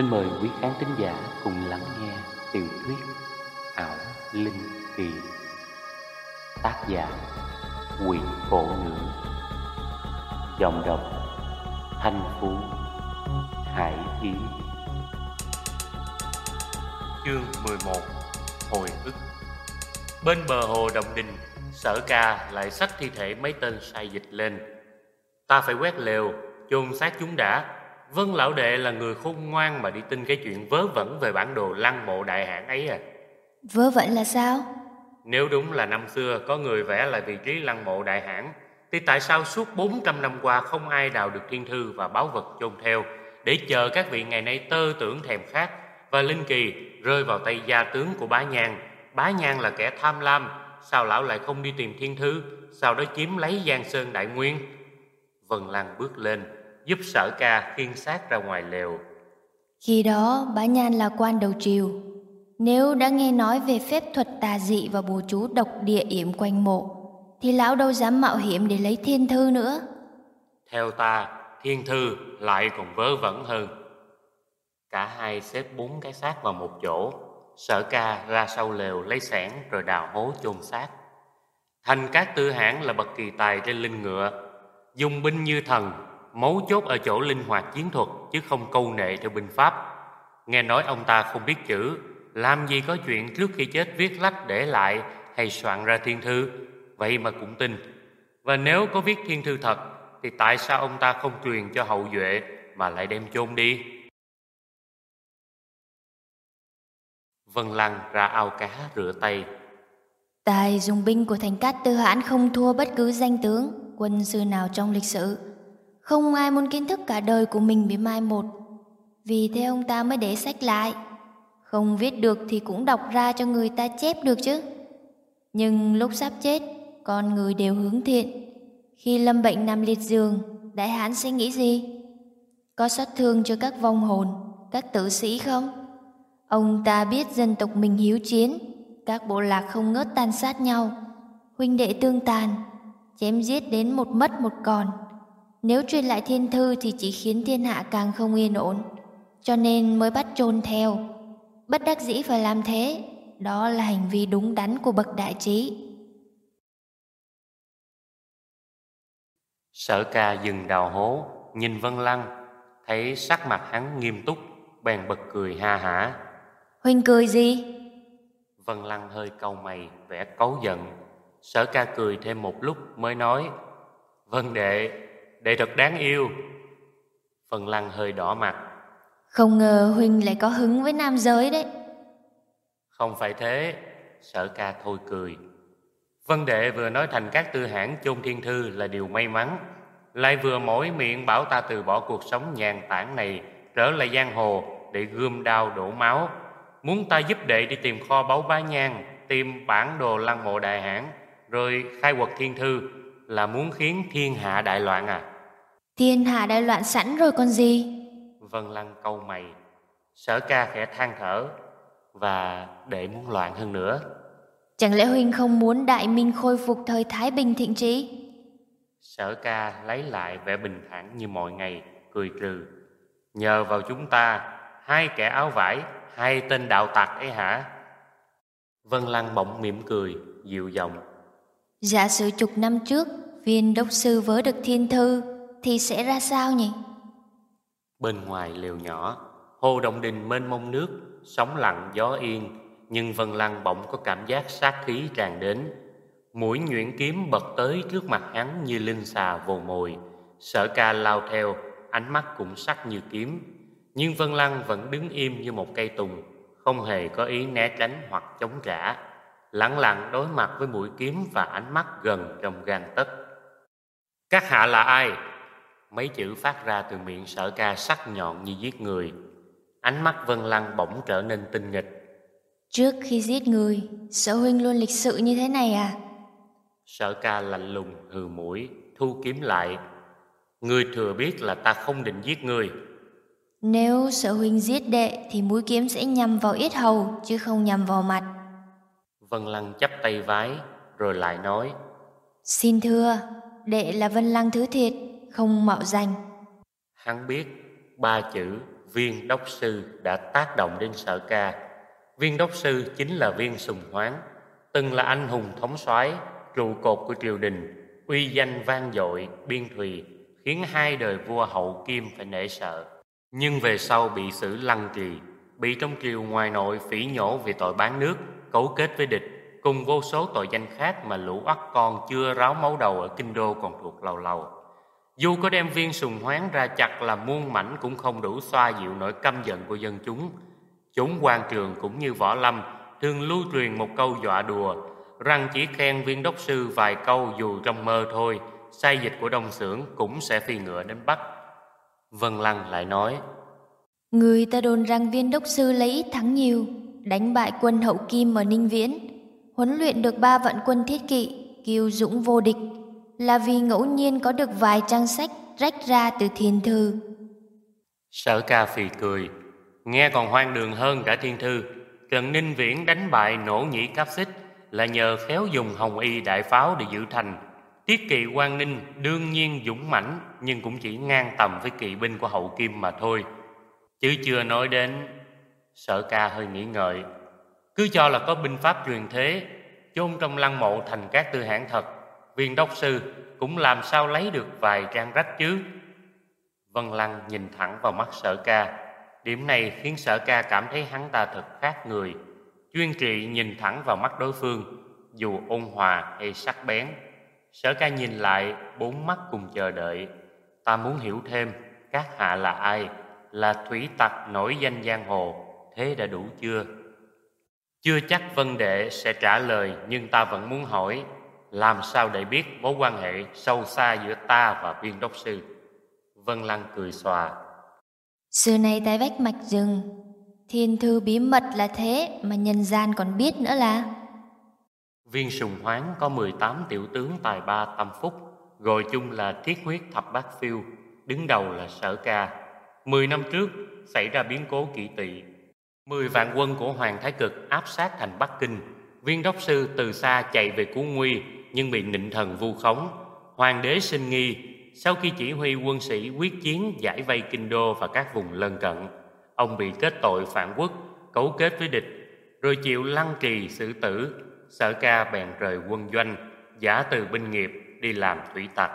Xin mời quý khán thính giả cùng lắng nghe tiểu thuyết Ảo Linh Kỳ. Tác giả Quỷ Phổ Ngữ. Giọng đọc, Thanh Phú, Hải Ý. Chương 11 Hồi ức. Bên bờ hồ Đồng Đình, Sở ca lại xách thi thể mấy tên sai dịch lên. Ta phải quét lều, chôn xác chúng đã. Vân lão đệ là người khôn ngoan mà đi tin cái chuyện vớ vẩn về bản đồ lăng mộ đại hãn ấy à. Vớ vẩn là sao? Nếu đúng là năm xưa có người vẽ lại vị trí lăng mộ đại hãn, thì tại sao suốt 400 năm qua không ai đào được thiên thư và báu vật chôn theo để chờ các vị ngày nay tơ tưởng thèm khát và linh kỳ rơi vào tay gia tướng của bá nhàn. Bá nhàn là kẻ tham lam, sao lão lại không đi tìm thiên thư, sau đó chiếm lấy Giang Sơn Đại Nguyên? Vân Lăng bước lên, giúp sở ca khiêng xác ra ngoài lều. Khi đó bá nhan là quan đầu triều. Nếu đã nghe nói về phép thuật tà dị và bùa chú độc địa yểm quanh mộ, thì lão đâu dám mạo hiểm để lấy thiên thư nữa. Theo ta, thiên thư lại còn vớ vẩn hơn. Cả hai xếp bốn cái xác vào một chỗ, sở ca ra sau lều lấy sẻn rồi đào hố chôn xác. Thành các tư hãn là bậc kỳ tài trên linh ngựa, dùng binh như thần mấu chốt ở chỗ linh hoạt chiến thuật chứ không câu nệ theo binh pháp. Nghe nói ông ta không biết chữ, làm gì có chuyện trước khi chết viết lách để lại hay soạn ra thiên thư, vậy mà cũng tin. Và nếu có viết thiên thư thật, thì tại sao ông ta không truyền cho hậu duệ mà lại đem chôn đi? Vân Lăng ra ao cá rửa tay. Tài dùng binh của thành cát tư hãn không thua bất cứ danh tướng, quân sư nào trong lịch sử. Không ai muốn kiến thức cả đời của mình bị mai một. Vì thế ông ta mới để sách lại. Không viết được thì cũng đọc ra cho người ta chép được chứ. Nhưng lúc sắp chết, Con người đều hướng thiện. Khi lâm bệnh nằm liệt giường, Đại hán sẽ nghĩ gì? Có xót thương cho các vong hồn, Các tử sĩ không? Ông ta biết dân tộc mình hiếu chiến, Các bộ lạc không ngớt tàn sát nhau. Huynh đệ tương tàn, Chém giết đến một mất một còn nếu truyền lại thiên thư thì chỉ khiến thiên hạ càng không yên ổn, cho nên mới bắt chôn theo. Bất đắc dĩ phải làm thế, đó là hành vi đúng đắn của bậc đại trí. Sở ca dừng đào hố, nhìn Vân Lăng, thấy sắc mặt hắn nghiêm túc, bèn bật cười ha hả. Huynh cười gì? Vân Lăng hơi cau mày, vẻ cấu giận. Sở ca cười thêm một lúc mới nói, Vân đệ, đệ thật đáng yêu. Phần Lăng hơi đỏ mặt. Không ngờ Huynh lại có hứng với nam giới đấy. Không phải thế Sở ca thôi cười. Vân đệ vừa nói thành các tư hãng chôn thiên thư là điều may mắn. Lại vừa mỗi miệng bảo ta từ bỏ cuộc sống nhàn tản này Trở lại giang hồ để gươm đao đổ máu. Muốn ta giúp đệ đi tìm kho báu bá nhang Tìm bản đồ lăng mộ đại hãn Rồi khai quật thiên thư Là muốn khiến thiên hạ đại loạn à Thiên hạ đại loạn sẵn rồi còn gì? Vân Lăng câu mày Sở ca khẽ than thở Và để muốn loạn hơn nữa. Chẳng lẽ Huynh không muốn đại minh khôi phục thời Thái Bình thịnh trí? Sở ca lấy lại vẻ bình thản như mọi ngày Cười trừ. Nhờ vào chúng ta Hai kẻ áo vải Hai tên đạo tặc ấy hả? Vân Lăng bỗng mỉm cười Dịu giọng. Giả sử chục năm trước Viên đốc sư vớ được thiên thư thì sẽ ra sao nhỉ? Bên ngoài liều nhỏ, hồ động đình mênh mông nước, sóng lặng gió yên, nhưng Vân Lăng bỗng có cảm giác sát khí tràn đến. Mũi nhuyễn kiếm bật tới trước mặt hắn như linh xà vồ mồi. Sở ca lao theo, ánh mắt cũng sắc như kiếm. Nhưng Vân Lăng vẫn đứng im như một cây tùng, không hề có ý né tránh hoặc chống trả. Lặng lặng đối mặt với mũi kiếm và ánh mắt gần trong gan tất. Các hạ là ai? Mấy chữ phát ra từ miệng sở ca sắc nhọn như giết người. Ánh mắt Vân Lăng bỗng trở nên tinh nghịch. Trước khi giết người Sở huynh luôn lịch sự như thế này à? Sở ca lạnh lùng hừ mũi Thu kiếm lại. Ngươi thừa biết là ta không định giết ngươi. Nếu sở huynh giết đệ Thì mũi kiếm sẽ nhằm vào yết hầu Chứ không nhằm vào mặt. Vân Lăng chắp tay vái Rồi lại nói. Xin thưa Đệ là Vân Lăng Thứ Thiệt không mạo danh. Hắn biết ba chữ viên đốc sư đã tác động đến sở ca. Viên đốc sư chính là viên sùng hoáng, từng là anh hùng thống soái trụ cột của triều đình, uy danh vang dội, biên thùy, khiến hai đời vua hậu kim phải nể sợ. Nhưng về sau bị xử lăng trì, bị trong triều ngoài nội phỉ nhổ vì tội bán nước, cấu kết với địch, cùng vô số tội danh khác mà lũ ắt con chưa ráo máu đầu ở kinh đô còn thuộc lầu lầu dù có đem viên sùng hoáng ra chặt là muôn mảnh cũng không đủ xoa dịu nỗi căm giận của dân chúng. Chúng quan trường cũng như võ lâm thường lưu truyền một câu dọa đùa rằng chỉ khen viên đốc sư vài câu dù trong mơ thôi, sai dịch của đông xưởng cũng sẽ phi ngựa đến Bắc. Vân Lăng lại nói Người ta đồn rằng viên đốc sư lấy ít thắng nhiều, đánh bại quân hậu kim ở Ninh Viễn, huấn luyện được ba vạn quân thiết kỵ, kiêu dũng vô địch, là vì ngẫu nhiên có được vài trang sách rách ra từ thiên thư. Sở ca phì cười, nghe còn hoang đường hơn cả thiên thư. Trần Ninh Viễn đánh bại nổ nhĩ cáp xích là nhờ khéo dùng hồng y đại pháo để giữ thành. Tiết kỵ quan ninh đương nhiên dũng mãnh nhưng cũng chỉ ngang tầm với kỵ binh của hậu kim mà thôi. Chứ chưa nói đến Sở ca hơi nghĩ ngợi Cứ cho là có binh pháp truyền thế chôn trong lăng mộ thành các tư hãng thật viên đốc sư cũng làm sao lấy được vài trang rách chứ? Vân lăng nhìn thẳng vào mắt sở ca. Điểm này khiến sở ca cảm thấy hắn ta thật khác người. Chuyên trị nhìn thẳng vào mắt đối phương, dù ôn hòa hay sắc bén. Sở ca nhìn lại, bốn mắt cùng chờ đợi. Ta muốn hiểu thêm, các hạ là ai? Là thủy tặc nổi danh giang hồ, thế đã đủ chưa? Chưa chắc vân đệ sẽ trả lời, nhưng ta vẫn muốn hỏi làm sao để biết mối quan hệ sâu xa giữa ta và viên đốc sư? Vân lăng cười xòa. Xưa nay tại vách mạch rừng thiên thư bí mật là thế mà nhân gian còn biết nữa là. Viên sùng hoáng có 18 tiểu tướng tài ba tâm phúc gọi chung là thiết huyết thập bát phiêu đứng đầu là sở ca. Mười năm trước xảy ra biến cố kỷ tỵ. Mười vạn quân của hoàng thái cực áp sát thành bắc kinh. Viên đốc sư từ xa chạy về cứu nguy nhưng bị nịnh thần vu khống. Hoàng đế sinh nghi, sau khi chỉ huy quân sĩ quyết chiến giải vây kinh đô và các vùng lân cận, ông bị kết tội phản quốc, cấu kết với địch, rồi chịu lăng trì xử tử. Sở ca bèn rời quân doanh, giả từ binh nghiệp đi làm thủy tặc.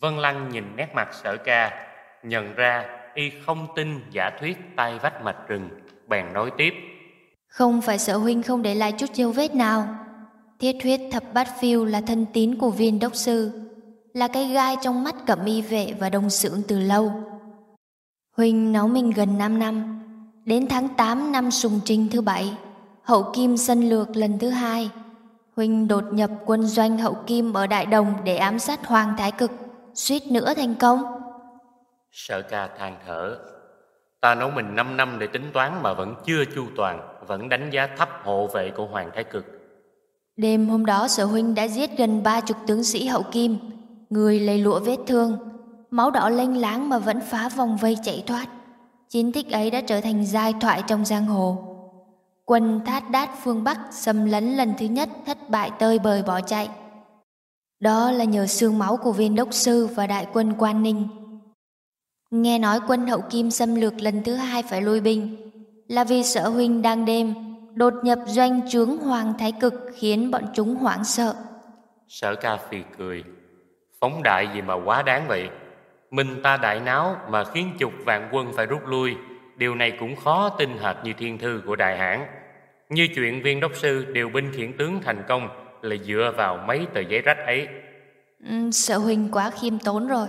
Vân Lăng nhìn nét mặt sở ca, nhận ra y không tin giả thuyết tay vách mạch rừng, bèn nói tiếp. Không phải sở huynh không để lại chút dấu vết nào Thiết huyết thập bát phiêu là thân tín của viên đốc sư, là cái gai trong mắt cẩm y vệ và đồng sưởng từ lâu. Huynh nấu mình gần 5 năm, đến tháng 8 năm sùng trinh thứ bảy, hậu kim xâm lược lần thứ hai. Huynh đột nhập quân doanh hậu kim ở Đại Đồng để ám sát Hoàng Thái Cực, suýt nữa thành công. Sở ca than thở, ta nấu mình 5 năm để tính toán mà vẫn chưa chu toàn, vẫn đánh giá thấp hộ vệ của Hoàng Thái Cực Đêm hôm đó sở huynh đã giết gần ba chục tướng sĩ hậu kim, người lấy lụa vết thương, máu đỏ lênh láng mà vẫn phá vòng vây chạy thoát. Chiến tích ấy đã trở thành giai thoại trong giang hồ. Quân Thát Đát phương Bắc xâm lấn lần thứ nhất thất bại tơi bời bỏ chạy. Đó là nhờ xương máu của viên đốc sư và đại quân Quan Ninh. Nghe nói quân hậu kim xâm lược lần thứ hai phải lui binh, là vì sở huynh đang đêm đột nhập doanh trướng Hoàng Thái Cực khiến bọn chúng hoảng sợ. Sở ca phì cười, phóng đại gì mà quá đáng vậy. Mình ta đại náo mà khiến chục vạn quân phải rút lui, điều này cũng khó tin hệt như thiên thư của đại hãn. Như chuyện viên đốc sư điều binh khiển tướng thành công là dựa vào mấy tờ giấy rách ấy. Ừ, sở huynh quá khiêm tốn rồi.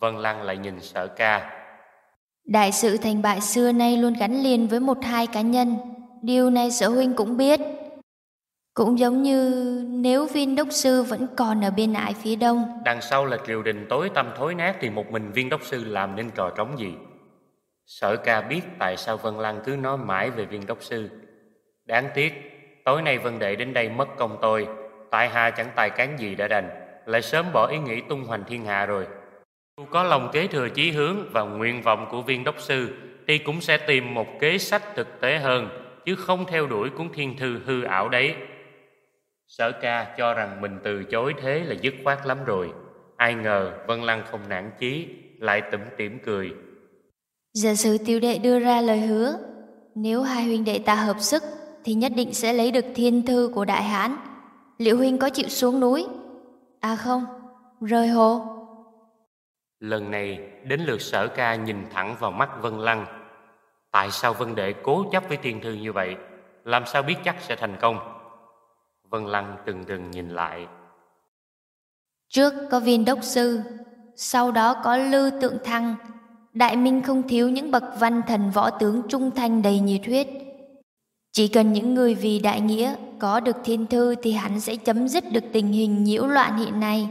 Vân Lăng lại nhìn sở ca. Đại sự thành bại xưa nay luôn gắn liền với một hai cá nhân Điều này sở huynh cũng biết. Cũng giống như nếu viên đốc sư vẫn còn ở bên ải phía đông. Đằng sau là triều đình tối tăm thối nát thì một mình viên đốc sư làm nên trò trống gì. Sở ca biết tại sao Vân Lăng cứ nói mãi về viên đốc sư. Đáng tiếc, tối nay Vân Đệ đến đây mất công tôi. Tại hạ chẳng tài cán gì đã đành, lại sớm bỏ ý nghĩ tung hoành thiên hạ rồi. Dù có lòng kế thừa chí hướng và nguyện vọng của viên đốc sư, thì cũng sẽ tìm một kế sách thực tế hơn chứ không theo đuổi cuốn thiên thư hư ảo đấy. Sở ca cho rằng mình từ chối thế là dứt khoát lắm rồi. Ai ngờ Vân Lăng không nản chí, lại tủm tỉm cười. Giả sử tiểu đệ đưa ra lời hứa, nếu hai huynh đệ ta hợp sức thì nhất định sẽ lấy được thiên thư của đại hán. Liệu huynh có chịu xuống núi? À không, rời hồ. Lần này đến lượt sở ca nhìn thẳng vào mắt Vân Lăng. Tại sao Vân Đệ cố chấp với thiên thư như vậy? Làm sao biết chắc sẽ thành công? Vân Lăng từng từng nhìn lại. Trước có viên đốc sư, sau đó có lư tượng thăng. Đại minh không thiếu những bậc văn thần võ tướng trung thành đầy nhiệt huyết. Chỉ cần những người vì đại nghĩa có được thiên thư thì hắn sẽ chấm dứt được tình hình nhiễu loạn hiện nay.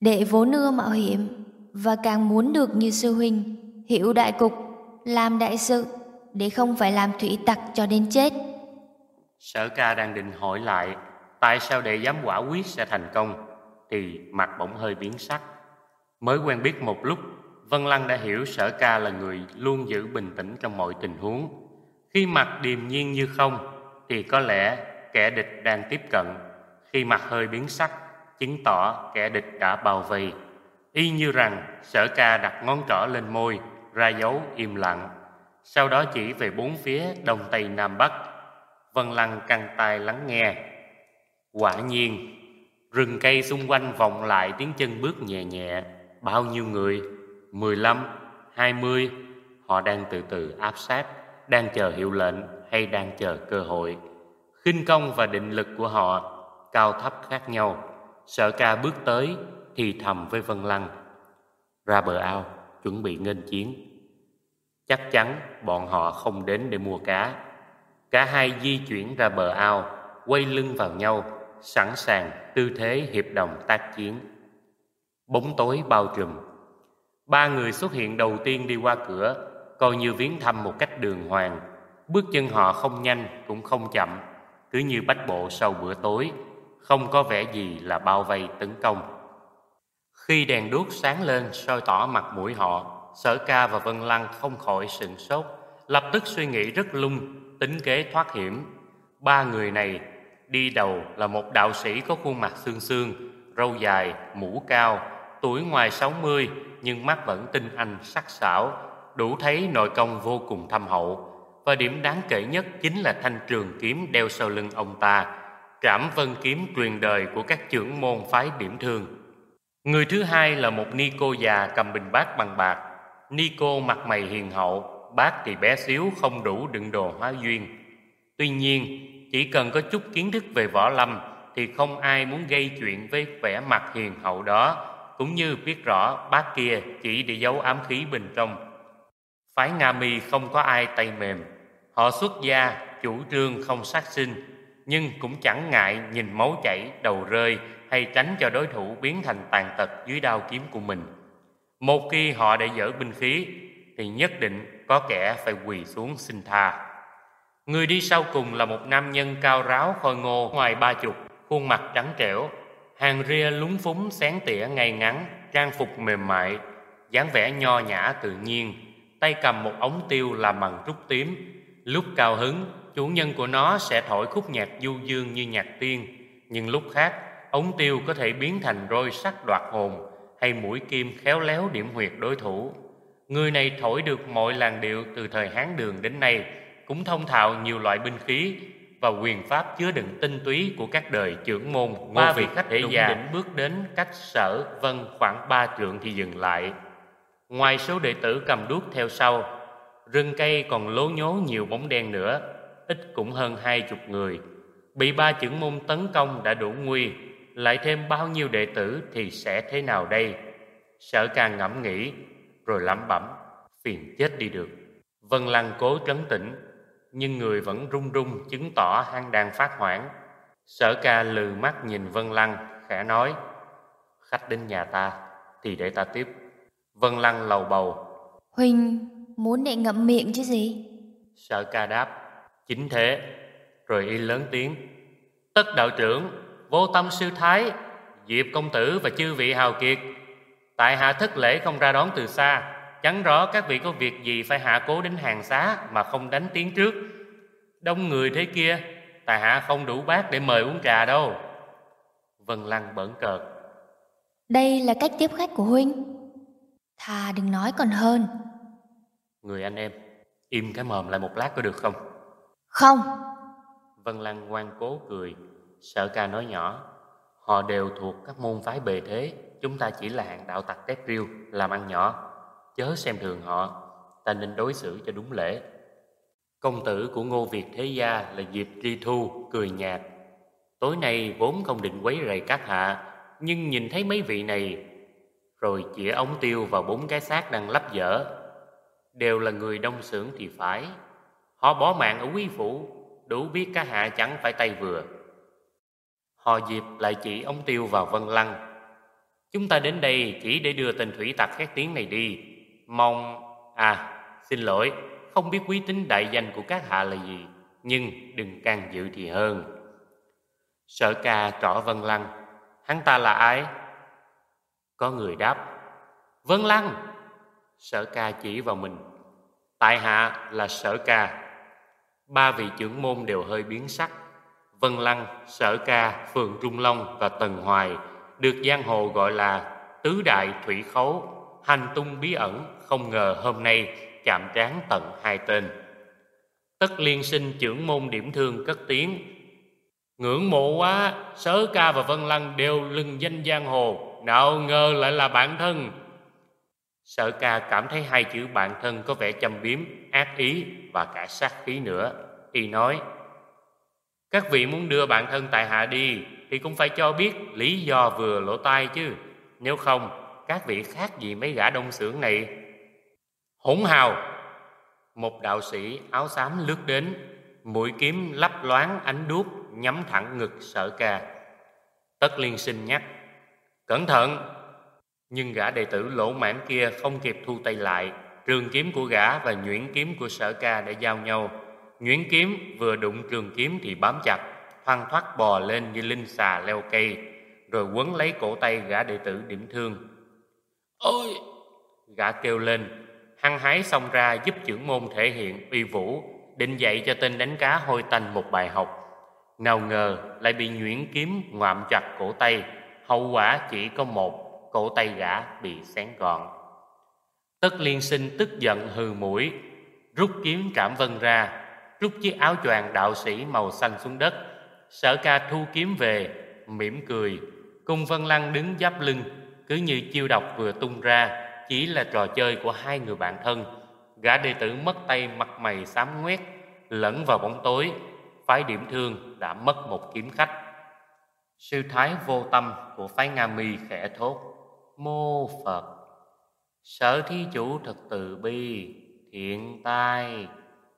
Đệ vốn ưa mạo hiểm và càng muốn được như sư huynh, hiểu đại cục, làm đại sự để không phải làm thủy tặc cho đến chết. Sở ca đang định hỏi lại tại sao đệ dám quả quyết sẽ thành công thì mặt bỗng hơi biến sắc. Mới quen biết một lúc, Vân Lăng đã hiểu sở ca là người luôn giữ bình tĩnh trong mọi tình huống. Khi mặt điềm nhiên như không thì có lẽ kẻ địch đang tiếp cận. Khi mặt hơi biến sắc, chứng tỏ kẻ địch đã bao vây. Y như rằng sở ca đặt ngón trỏ lên môi, ra dấu im lặng. Sau đó chỉ về bốn phía đông tây nam bắc. Vân Lăng căng tai lắng nghe. Quả nhiên, rừng cây xung quanh vọng lại tiếng chân bước nhẹ nhẹ. Bao nhiêu người? Mười lăm, hai mươi. Họ đang từ từ áp sát, đang chờ hiệu lệnh hay đang chờ cơ hội. khinh công và định lực của họ cao thấp khác nhau. Sở ca bước tới thì thầm với Vân Lăng. Ra bờ ao, chuẩn bị nghênh chiến. Chắc chắn bọn họ không đến để mua cá. Cả hai di chuyển ra bờ ao, quay lưng vào nhau, sẵn sàng tư thế hiệp đồng tác chiến. Bóng tối bao trùm. Ba người xuất hiện đầu tiên đi qua cửa, coi như viếng thăm một cách đường hoàng. Bước chân họ không nhanh cũng không chậm, cứ như bách bộ sau bữa tối, không có vẻ gì là bao vây tấn công. Khi đèn đuốc sáng lên soi tỏ mặt mũi họ, Sở Ca và Vân Lăng không khỏi sửng sốt, lập tức suy nghĩ rất lung, tính kế thoát hiểm. Ba người này đi đầu là một đạo sĩ có khuôn mặt xương xương, râu dài, mũ cao, tuổi ngoài 60 nhưng mắt vẫn tinh anh sắc sảo, đủ thấy nội công vô cùng thâm hậu. Và điểm đáng kể nhất chính là thanh trường kiếm đeo sau lưng ông ta, trảm vân kiếm truyền đời của các trưởng môn phái điểm thương. Người thứ hai là một ni cô già cầm bình bát bằng bạc. Ni cô mặt mày hiền hậu, bát thì bé xíu không đủ đựng đồ hóa duyên. Tuy nhiên, chỉ cần có chút kiến thức về võ lâm thì không ai muốn gây chuyện với vẻ mặt hiền hậu đó, cũng như biết rõ bát kia chỉ để giấu ám khí bên trong. Phái Nga Mi không có ai tay mềm, họ xuất gia, chủ trương không sát sinh, nhưng cũng chẳng ngại nhìn máu chảy, đầu rơi hay tránh cho đối thủ biến thành tàn tật dưới đao kiếm của mình. Một khi họ đã dở binh khí thì nhất định có kẻ phải quỳ xuống xin tha. Người đi sau cùng là một nam nhân cao ráo khôi ngô ngoài ba chục, khuôn mặt trắng trẻo, hàng ria lúng phúng sáng tỉa ngay ngắn, trang phục mềm mại, dáng vẻ nho nhã tự nhiên, tay cầm một ống tiêu làm bằng trúc tím. Lúc cao hứng, chủ nhân của nó sẽ thổi khúc nhạc du dương như nhạc tiên, nhưng lúc khác ống tiêu có thể biến thành roi sắt đoạt hồn hay mũi kim khéo léo điểm huyệt đối thủ. Người này thổi được mọi làn điệu từ thời Hán Đường đến nay, cũng thông thạo nhiều loại binh khí và quyền pháp chứa đựng tinh túy của các đời trưởng môn. Ba vị khách thể già đỉnh bước đến cách sở vân khoảng ba trượng thì dừng lại. Ngoài số đệ tử cầm đuốc theo sau, rừng cây còn lố nhố nhiều bóng đen nữa, ít cũng hơn hai chục người. Bị ba trưởng môn tấn công đã đủ nguy, lại thêm bao nhiêu đệ tử thì sẽ thế nào đây? Sở ca ngẫm nghĩ, rồi lẩm bẩm, phiền chết đi được. Vân Lăng cố trấn tĩnh, nhưng người vẫn run run chứng tỏ hắn đang phát hoảng. Sở ca lừ mắt nhìn Vân Lăng, khẽ nói, khách đến nhà ta, thì để ta tiếp. Vân Lăng lầu bầu. Huynh muốn đệ ngậm miệng chứ gì? Sở ca đáp, chính thế. Rồi y lớn tiếng, tất đạo trưởng vô tâm sư thái diệp công tử và chư vị hào kiệt. Tại hạ thất lễ không ra đón từ xa chẳng rõ các vị có việc gì phải hạ cố đến hàng xá mà không đánh tiếng trước. Đông người thế kia tại hạ không đủ bát để mời uống trà đâu. Vân lăng bẩn cợt. Đây là cách tiếp khách của huynh. Thà đừng nói còn hơn. Người anh em, im cái mồm lại một lát có được không? Không. Vân Lăng ngoan cố cười, sở ca nói nhỏ. Họ đều thuộc các môn phái bề thế, chúng ta chỉ là hạng đạo tặc tép riêu, làm ăn nhỏ. Chớ xem thường họ, ta nên đối xử cho đúng lễ. Công tử của Ngô Việt Thế Gia là Diệp Tri Thu, cười nhạt. Tối nay vốn không định quấy rầy các hạ, nhưng nhìn thấy mấy vị này, rồi chĩa ống tiêu vào bốn cái xác đang lắp dở. Đều là người đông xưởng thì phải. Họ bỏ mạng ở quý phủ, đủ biết các hạ chẳng phải tay vừa. Họ Diệp lại chỉ ông tiêu vào Vân Lăng. Chúng ta đến đây chỉ để đưa tên thủy tặc khét tiếng này đi. Mong... À, xin lỗi, không biết quý tính đại danh của các hạ là gì, nhưng đừng can dự thì hơn. Sở ca trỏ Vân Lăng, hắn ta là ai? Có người đáp, Vân Lăng. Sở ca chỉ vào mình, tại hạ là sở ca. Ba vị trưởng môn đều hơi biến sắc. Vân Lăng, Sở Ca, Phường Trung Long và Tần Hoài được giang hồ gọi là tứ đại thủy khấu, hành tung bí ẩn, không ngờ hôm nay chạm trán tận hai tên. Tất liên sinh trưởng môn điểm thương cất tiếng Ngưỡng mộ quá, Sở Ca và Vân Lăng đều lưng danh giang hồ, nào ngờ lại là bản thân. Sở Ca cảm thấy hai chữ bạn thân có vẻ châm biếm, ác ý và cả sát khí nữa. Y nói, các vị muốn đưa bạn thân tại hạ đi thì cũng phải cho biết lý do vừa lỗ tai chứ. Nếu không, các vị khác gì mấy gã đông xưởng này? Hỗn hào. Một đạo sĩ áo xám lướt đến Mũi kiếm lấp loáng ánh đuốc Nhắm thẳng ngực sở ca. Tất liên sinh nhắc Cẩn thận! Nhưng gã đệ tử lỗ mãn kia không kịp thu tay lại Trường kiếm của gã và nhuyễn kiếm của sở ca đã giao nhau. Nhuyễn kiếm vừa đụng trường kiếm thì bám chặt Thoăn thoát bò lên như linh xà leo cây Rồi quấn lấy cổ tay gã đệ tử điểm thương Ôi! Gã kêu lên hăng hái xông ra giúp trưởng môn thể hiện uy vũ, định dạy cho tên đánh cá hôi tanh một bài học. Nào ngờ lại bị nhuyễn kiếm ngoạm chặt cổ tay, hậu quả chỉ có một, cổ tay gã bị xén gọn. Tất liên sinh tức giận hừ mũi, rút kiếm trảm vân ra, rút chiếc áo choàng đạo sĩ màu xanh xuống đất. Sở ca thu kiếm về, mỉm cười, cung Vân Lăng đứng giáp lưng, cứ như chiêu độc vừa tung ra, chỉ là trò chơi của hai người bạn thân. Gã đệ tử mất tay mặt mày xám ngoét, lẫn vào bóng tối, phái điểm thương đã mất một kiếm khách. Sư thái vô tâm của phái Nga Mi khẽ thốt, Mô Phật, sở thí chủ thật từ bi, thiện tai,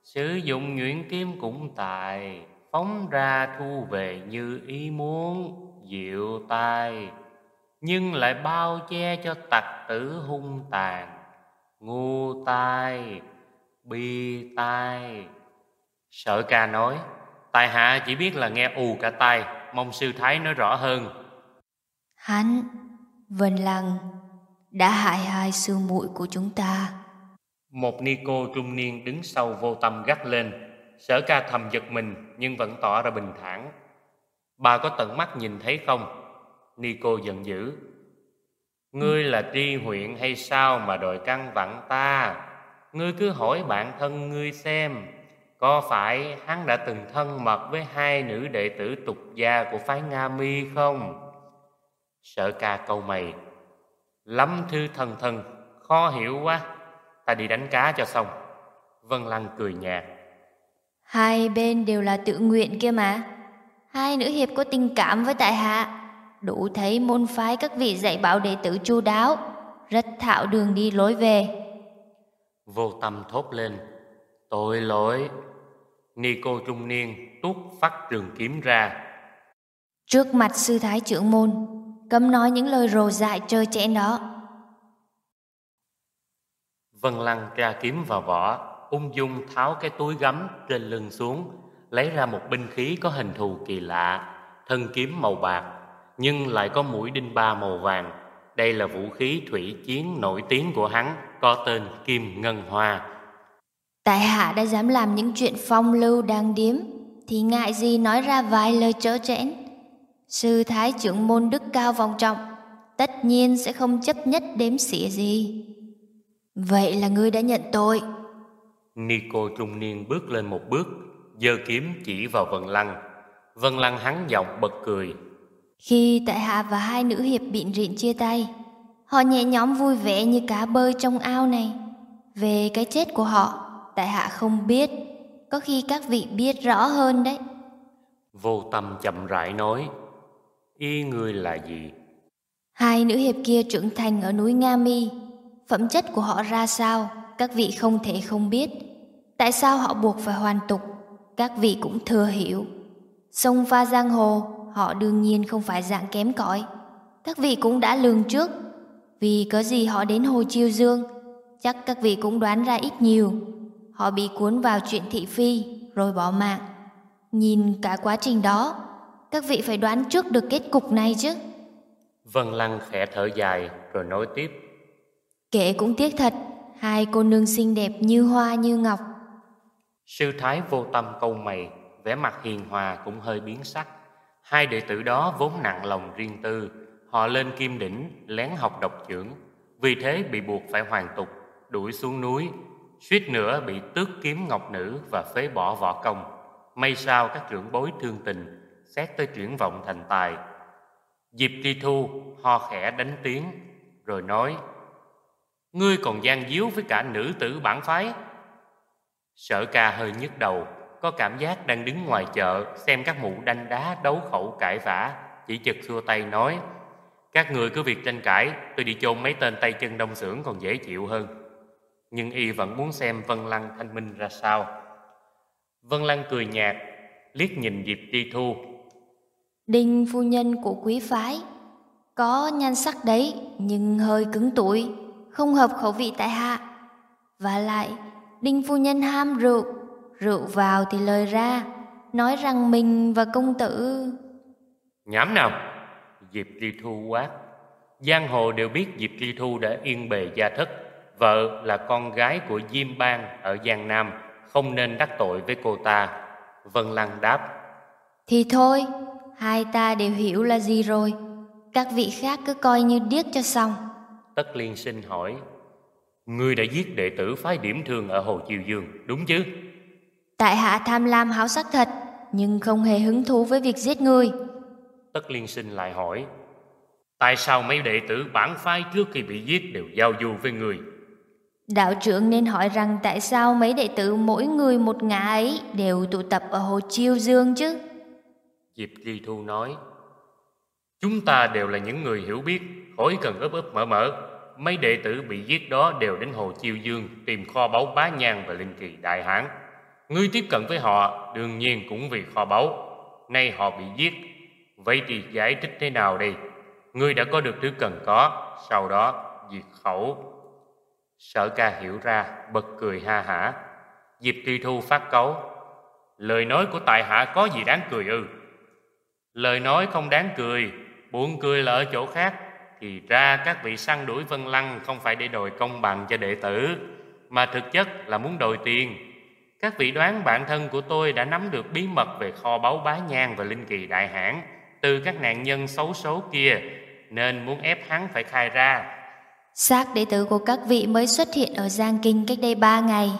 sử dụng nhuyễn kiếm cũng tài, phóng ra thu về như ý muốn, diệu tai. Nhưng lại bao che cho tặc tử hung tàn ngu tai bi tai. Sợ ca nói tài hạ chỉ biết là nghe ù cả tai mong sư thái nói rõ hơn. Hắn vân lăng đã hại hai sư muội của chúng ta một ni cô trung niên đứng sau vô tâm gắt lên. Sở ca thầm giật mình, nhưng vẫn tỏ ra bình thản. Bà có tận mắt nhìn thấy không? Ni cô giận dữ. Ngươi là tri huyện hay sao mà đòi căn vặn ta? Ngươi cứ hỏi bạn thân ngươi xem. Có phải hắn đã từng thân mật với hai nữ đệ tử tục gia của phái Nga Mi không? sở ca câu mày. Lắm thư thần thần, Khó hiểu quá. Ta đi đánh cá cho xong Vân Lăng cười nhạt Hai bên đều là tự nguyện kia mà Hai nữ hiệp có tình cảm với tại hạ đủ thấy môn phái các vị dạy bảo đệ tử chu đáo, rất thạo đường đi lối về. Vô tâm thốt lên, tội lỗi. Ni cô trung niên tuốt phát trường kiếm ra. Trước mặt sư thái trưởng môn, cấm nói những lời rồ dại chơi chẽn đó. Vân Lăng tra kiếm vào vỏ, ung dung tháo cái túi gấm trên lưng xuống, lấy ra một binh khí có hình thù kỳ lạ, thân kiếm màu bạc nhưng lại có mũi đinh ba màu vàng. Đây là vũ khí thủy chiến nổi tiếng của hắn, có tên Kim Ngân Hoa. Tại hạ đã dám làm những chuyện phong lưu đang điếm, thì ngại gì nói ra vài lời chớ chẽn. Sư thái trưởng môn đức cao vòng trọng, tất nhiên sẽ không chấp nhất đếm xỉa gì. Vậy là ngươi đã nhận tội, Nico trung niên bước lên một bước, giơ kiếm chỉ vào Vân Lăng. Vân Lăng hắn giọng bật cười. Khi tại hạ và hai nữ hiệp bịn rịn chia tay, họ nhẹ nhõm vui vẻ như cá bơi trong ao này. Về cái chết của họ, tại hạ không biết, có khi các vị biết rõ hơn đấy. Vô tâm chậm rãi nói, y người là gì? Hai nữ hiệp kia trưởng thành ở núi Nga Mi, phẩm chất của họ ra sao, các vị không thể không biết. Tại sao họ buộc phải hoàn tục, các vị cũng thừa hiểu. Sông pha giang hồ, họ đương nhiên không phải dạng kém cỏi. Các vị cũng đã lường trước, vì có gì họ đến Hồ Chiêu Dương, chắc các vị cũng đoán ra ít nhiều. Họ bị cuốn vào chuyện thị phi, rồi bỏ mạng. Nhìn cả quá trình đó, các vị phải đoán trước được kết cục này chứ. Vân Lăng khẽ thở dài rồi nói tiếp. Kể cũng tiếc thật, hai cô nương xinh đẹp như hoa như ngọc. Sư thái vô tâm câu mày, vẻ mặt hiền hòa cũng hơi biến sắc. Hai đệ tử đó vốn nặng lòng riêng tư, họ lên kim đỉnh lén học độc trưởng, vì thế bị buộc phải hoàn tục, đuổi xuống núi, suýt nữa bị tước kiếm ngọc nữ và phế bỏ võ công. May sao các trưởng bối thương tình, xét tới chuyển vọng thành tài. Diệp Tri Thu ho khẽ đánh tiếng, rồi nói Ngươi còn gian díu với cả nữ tử bản phái. Sở ca hơi nhức đầu, Có cảm giác đang đứng ngoài chợ Xem các mụ đanh đá đấu khẩu cãi vã. Chỉ chật xua tay nói, Các người cứ việc tranh cãi, Tôi đi chôn mấy tên tay chân đông xưởng còn dễ chịu hơn. Nhưng y vẫn muốn xem Vân Lăng thanh minh ra sao. Vân Lăng cười nhạt, Liếc nhìn Diệp ti Thu. Đinh phu nhân của quý phái, Có nhan sắc đấy Nhưng hơi cứng tuổi. Không hợp khẩu vị tại hạ. Và lại Đinh phu nhân ham rượu Rượu vào thì lời ra Nói rằng mình và công tử. Nhảm nào Diệp Tri Thu quát Giang hồ đều biết Diệp Tri Thu đã yên bề gia thất. Vợ là con gái của Diêm Bang ở Giang Nam Không nên đắc tội với cô ta. Vân Lăng đáp. Thì thôi Hai ta đều hiểu là gì rồi. Các vị khác cứ coi như điếc cho xong Tất Liên sinh hỏi Ngươi đã giết đệ tử phái điểm thương ở Hồ Chiêu Dương Đúng chứ? Tại hạ tham lam háo sắc thật Nhưng không hề hứng thú với việc giết người Tất Liên sinh lại hỏi Tại sao mấy đệ tử bản phái trước khi bị giết đều giao du với người Đạo trưởng nên hỏi rằng tại sao mấy đệ tử mỗi người một ngã ấy đều tụ tập ở Hồ Chiêu Dương chứ? Diệp Ly Thu nói Chúng ta đều là những người hiểu biết, Khỏi cần ấp ấp mở mở. Mấy đệ tử bị giết đó đều đến Hồ Chiêu Dương Tìm kho báu bá nhang và linh kỳ đại hán. Ngươi tiếp cận với họ, Đương nhiên cũng vì kho báu. Nay họ bị giết. Vậy thì giải thích thế nào đây? Ngươi đã có được thứ cần có, Sau đó diệt khẩu. Sở ca hiểu ra, Bật cười ha hả. Diệp Tri Thu phát cấu Lời nói của tại hạ có gì đáng cười ư? Lời nói không đáng cười Buồn cười là ở chỗ khác. Thì ra các vị săn đuổi Vân Lăng Không phải để đòi công bằng cho đệ tử Mà thực chất là muốn đòi tiền. Các vị đoán bản thân của tôi Đã nắm được bí mật về kho báu bá nhang Và linh kỳ đại hãn Từ các nạn nhân xấu số kia Nên muốn ép hắn phải khai ra. Xác đệ tử của các vị mới xuất hiện ở Giang Kinh cách đây ba ngày.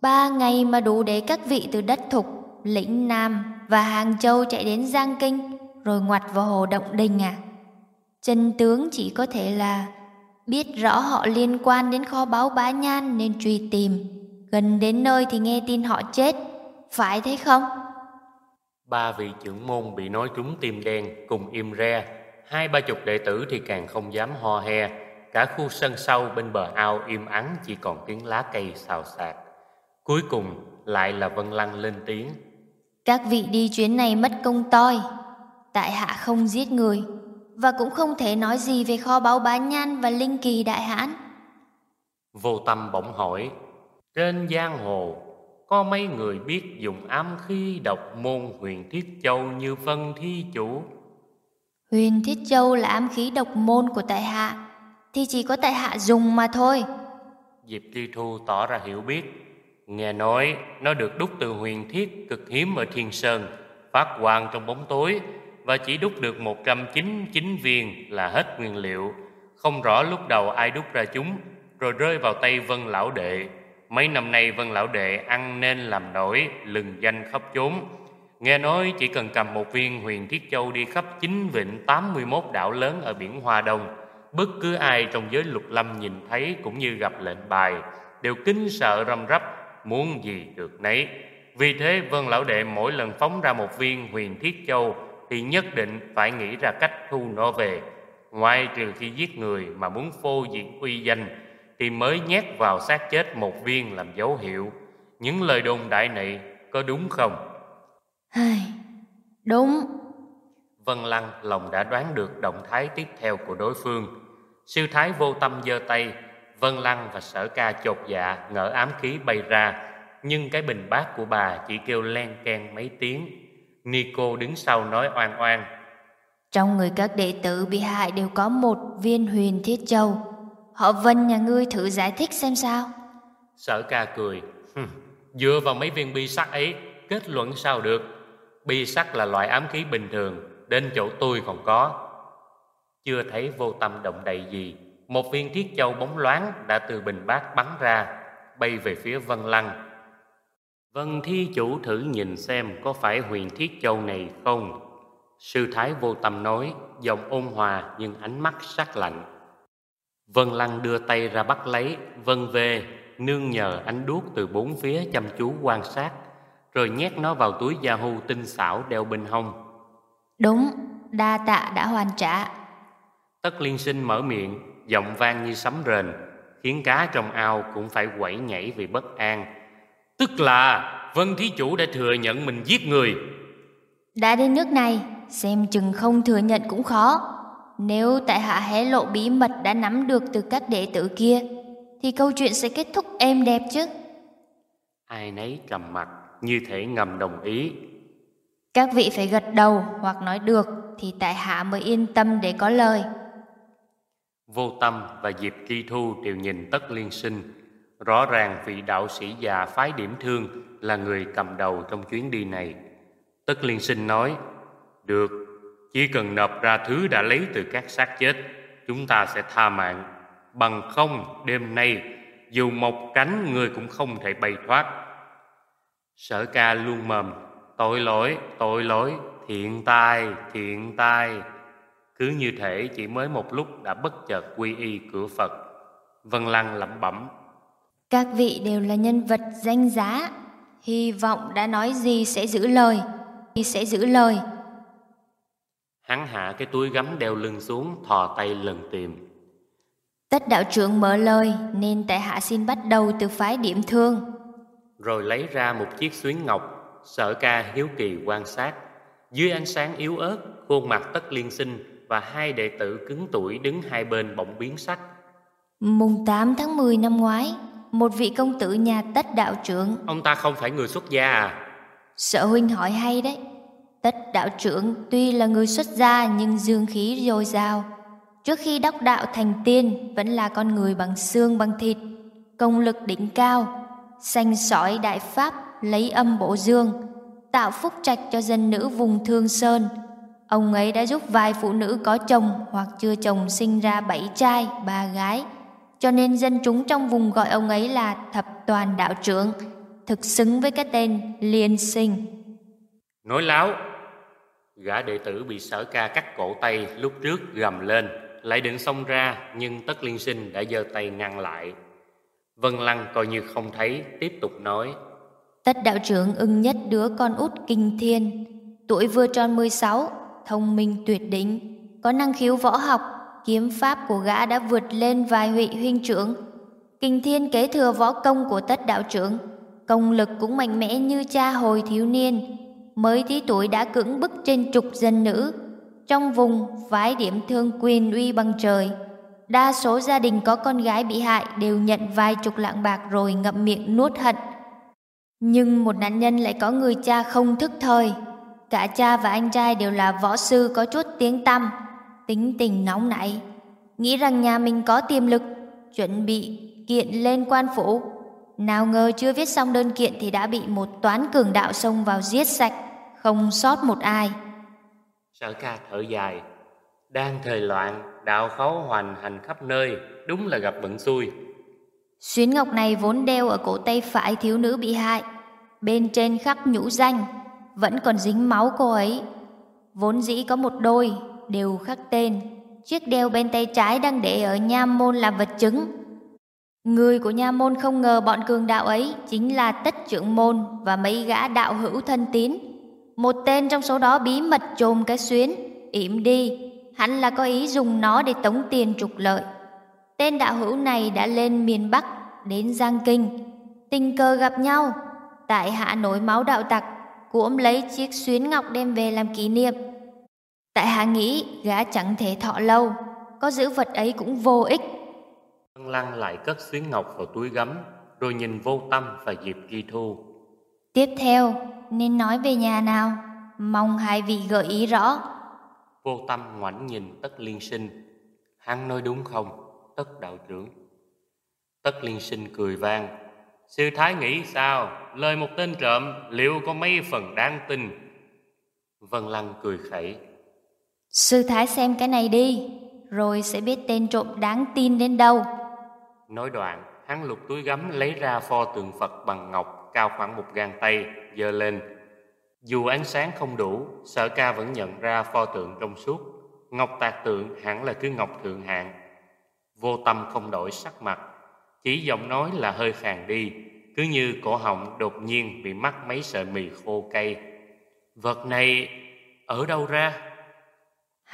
Ba ngày mà đủ để các vị từ đất thục, lĩnh Nam và Hàng Châu chạy đến Giang Kinh rồi ngoặt vào hồ Động Đình à? Chân tướng chỉ có thể là biết rõ họ liên quan đến kho báu bá nhan nên truy tìm. Gần đến nơi thì nghe tin họ chết. Phải thế không? Ba vị trưởng môn bị nói trúng tim đen cùng im re. Hai ba chục đệ tử thì càng không dám ho he. Cả khu sân sau bên bờ ao im ắng chỉ còn tiếng lá cây xào xạc. Cuối cùng lại là Vân Lăng lên tiếng. Các vị đi chuyến này mất công toi. Tại hạ không giết người và cũng không thể nói gì về kho báu bá nhan và linh kỳ đại hãn. Vô tâm bỗng hỏi, trên giang hồ có mấy người biết dùng ám khí độc môn huyền thiết châu như vân thi chủ? Huyền thiết châu là ám khí độc môn của tại hạ, thì chỉ có tại hạ dùng mà thôi. Diệp Tri Thu tỏ ra hiểu biết, nghe nói nó được đúc từ huyền thiết cực hiếm ở Thiên Sơn, phát quang trong bóng tối và chỉ đúc được 199 viên là hết nguyên liệu. Không rõ lúc đầu ai đúc ra chúng, rồi rơi vào tay Vân Lão Đệ. Mấy năm nay Vân Lão Đệ ăn nên làm nổi, lừng danh khắp chốn. Nghe nói chỉ cần cầm một viên huyền thiết châu đi khắp chín vịnh 81 đảo lớn ở biển Hoa Đông, bất cứ ai trong giới lục lâm nhìn thấy cũng như gặp lệnh bài, đều kính sợ răm rắp, muốn gì được nấy. Vì thế Vân Lão Đệ mỗi lần phóng ra một viên huyền thiết châu thì nhất định phải nghĩ ra cách thu nó về. Ngoài trừ khi giết người mà muốn phô diện uy danh thì mới nhét vào xác chết một viên làm dấu hiệu. Những lời đồn đại này có đúng không? Ai, đúng. Vân Lăng lòng đã đoán được động thái tiếp theo của đối phương. Sư thái vô tâm giơ tay, Vân Lăng và sở ca chột dạ ngỡ ám khí bay ra, nhưng cái bình bát của bà chỉ kêu len ken mấy tiếng. Nico đứng sau nói oan oan. Trong người các đệ tử bị hại đều có một viên huyền thiết châu. Họ Vân nhà ngươi thử giải thích xem sao. Sở ca cười. Dựa vào mấy viên bi sắt ấy, kết luận sao được. Bi sắt là loại ám khí bình thường, đến chỗ tôi còn có. Chưa thấy vô tâm động đậy gì, một viên thiết châu bóng loáng đã từ bình bát bắn ra, bay về phía Vân Lăng. Vân thi chủ thử nhìn xem có phải huyền thiết châu này không. Sư Thái vô tâm nói, giọng ôn hòa nhưng ánh mắt sắc lạnh. Vân Lăng đưa tay ra bắt lấy, Vân về, nương nhờ ánh đuốc từ bốn phía chăm chú quan sát, rồi nhét nó vào túi da hu tinh xảo đeo bên hông. Đúng, đa tạ đã hoàn trả. Tất liên sinh mở miệng, giọng vang như sấm rền, khiến cá trong ao cũng phải quẩy nhảy vì bất an. Tức là Vân Thí Chủ đã thừa nhận mình giết người. Đã đến nước này, xem chừng không thừa nhận cũng khó. Nếu tại hạ hé lộ bí mật đã nắm được từ các đệ tử kia, thì câu chuyện sẽ kết thúc êm đẹp chứ. Ai nấy trầm mặt, như thể ngầm đồng ý. Các vị phải gật đầu hoặc nói được, thì tại hạ mới yên tâm để có lời. Vô Tâm và Diệp Kỳ Thu đều nhìn Tất Liên Sinh. Rõ ràng vị đạo sĩ già phái điểm thương là người cầm đầu trong chuyến đi này. Tất Liên Sinh nói, Được, chỉ cần nộp ra thứ đã lấy từ các xác chết, chúng ta sẽ tha mạng. Bằng không, đêm nay, dù một cánh người cũng không thể bay thoát. Sở ca luôn mầm, tội lỗi, tội lỗi, thiện tai, thiện tai. Cứ như thể chỉ mới một lúc đã bất chợt quy y cửa Phật. Vân Lăng lẩm bẩm. Các vị đều là nhân vật danh giá, hy vọng đã nói gì sẽ giữ lời, thì sẽ giữ lời. Hắn hạ cái túi gấm đeo lưng xuống, thò tay lần tìm. Tất đạo trưởng mở lời, nên tại hạ xin bắt đầu từ phái điểm thương. Rồi lấy ra một chiếc xuyến ngọc, sở ca hiếu kỳ quan sát. Dưới ánh sáng yếu ớt, khuôn mặt tất liên sinh và hai đệ tử cứng tuổi đứng hai bên bỗng biến sắc. Mùng 8 tháng 10 năm ngoái, một vị công tử nhà tất đạo trưởng. Ông ta không phải người xuất gia à? Sợ huynh hỏi hay đấy. Tất đạo trưởng tuy là người xuất gia nhưng dương khí dồi dào. Trước khi đắc đạo thành tiên vẫn là con người bằng xương bằng thịt, công lực đỉnh cao, xanh sỏi đại pháp lấy âm bổ dương, tạo phúc trạch cho dân nữ vùng Thương Sơn. Ông ấy đã giúp vài phụ nữ có chồng hoặc chưa chồng sinh ra bảy trai, ba gái, cho nên dân chúng trong vùng gọi ông ấy là thập toàn đạo trưởng, thực xứng với cái tên liên sinh. Nói láo, gã đệ tử bị sở ca cắt cổ tay lúc trước gầm lên, lại định xông ra nhưng tất liên sinh đã giơ tay ngăn lại. Vân Lăng coi như không thấy, tiếp tục nói. Tất đạo trưởng ưng nhất đứa con út kinh thiên, tuổi vừa tròn 16, thông minh tuyệt đỉnh, có năng khiếu võ học, kiếm pháp của gã đã vượt lên vài vị huynh trưởng. Kinh thiên kế thừa võ công của tất đạo trưởng, công lực cũng mạnh mẽ như cha hồi thiếu niên, mới tí tuổi đã cưỡng bức trên chục dân nữ. Trong vùng phái điểm thương quyền uy bằng trời, đa số gia đình có con gái bị hại đều nhận vài chục lạng bạc rồi ngậm miệng nuốt hận. Nhưng một nạn nhân lại có người cha không thức thời. Cả cha và anh trai đều là võ sư có chút tiếng tăm, tính tình nóng nảy, nghĩ rằng nhà mình có tiềm lực, chuẩn bị kiện lên quan phủ. Nào ngờ chưa viết xong đơn kiện thì đã bị một toán cường đạo xông vào giết sạch, không sót một ai. Sở ca thở dài, đang thời loạn, đạo khấu hoành hành khắp nơi, đúng là gặp bận xui. Xuyến ngọc này vốn đeo ở cổ tay phải thiếu nữ bị hại. Bên trên khắc nhũ danh, vẫn còn dính máu cô ấy. Vốn dĩ có một đôi, đều khắc tên. Chiếc đeo bên tay trái đang để ở nha môn làm vật chứng. Người của nha môn không ngờ bọn cường đạo ấy chính là tất trưởng môn và mấy gã đạo hữu thân tín. Một tên trong số đó bí mật trồm cái xuyến, yểm đi. Hắn là có ý dùng nó để tống tiền trục lợi. Tên đạo hữu này đã lên miền Bắc đến Giang Kinh, tình cờ gặp nhau, tại hạ nổi máu đạo tặc, cuỗm lấy chiếc xuyến ngọc đem về làm kỷ niệm. Tại hạ nghĩ gã chẳng thể thọ lâu, có giữ vật ấy cũng vô ích. Vân Lăng lại cất xuyến ngọc vào túi gấm, rồi nhìn vô tâm và Diệp Duy Thu. Tiếp theo, nên nói về nhà nào, mong hai vị gợi ý rõ. Vô tâm ngoảnh nhìn tất liên sinh, hắn nói đúng không? tất đạo trưởng tất liên sinh cười vang sư thái nghĩ sao lời một tên trộm liệu có mấy phần đáng tin vân lăng cười khẩy sư thái xem cái này đi, rồi sẽ biết tên trộm đáng tin đến đâu. Nói đoạn, hắn lục túi gấm lấy ra pho tượng phật bằng ngọc, cao khoảng một gang tay giơ lên. Dù ánh sáng không đủ, sở ca vẫn nhận ra pho tượng trong suốt. Ngọc tạc tượng hẳn là thứ ngọc thượng hạng. Vô tâm không đổi sắc mặt, Chỉ giọng nói là hơi khàn đi. Cứ như cổ họng đột nhiên bị mắc mấy sợi mì khô cay. Vật này ở đâu ra?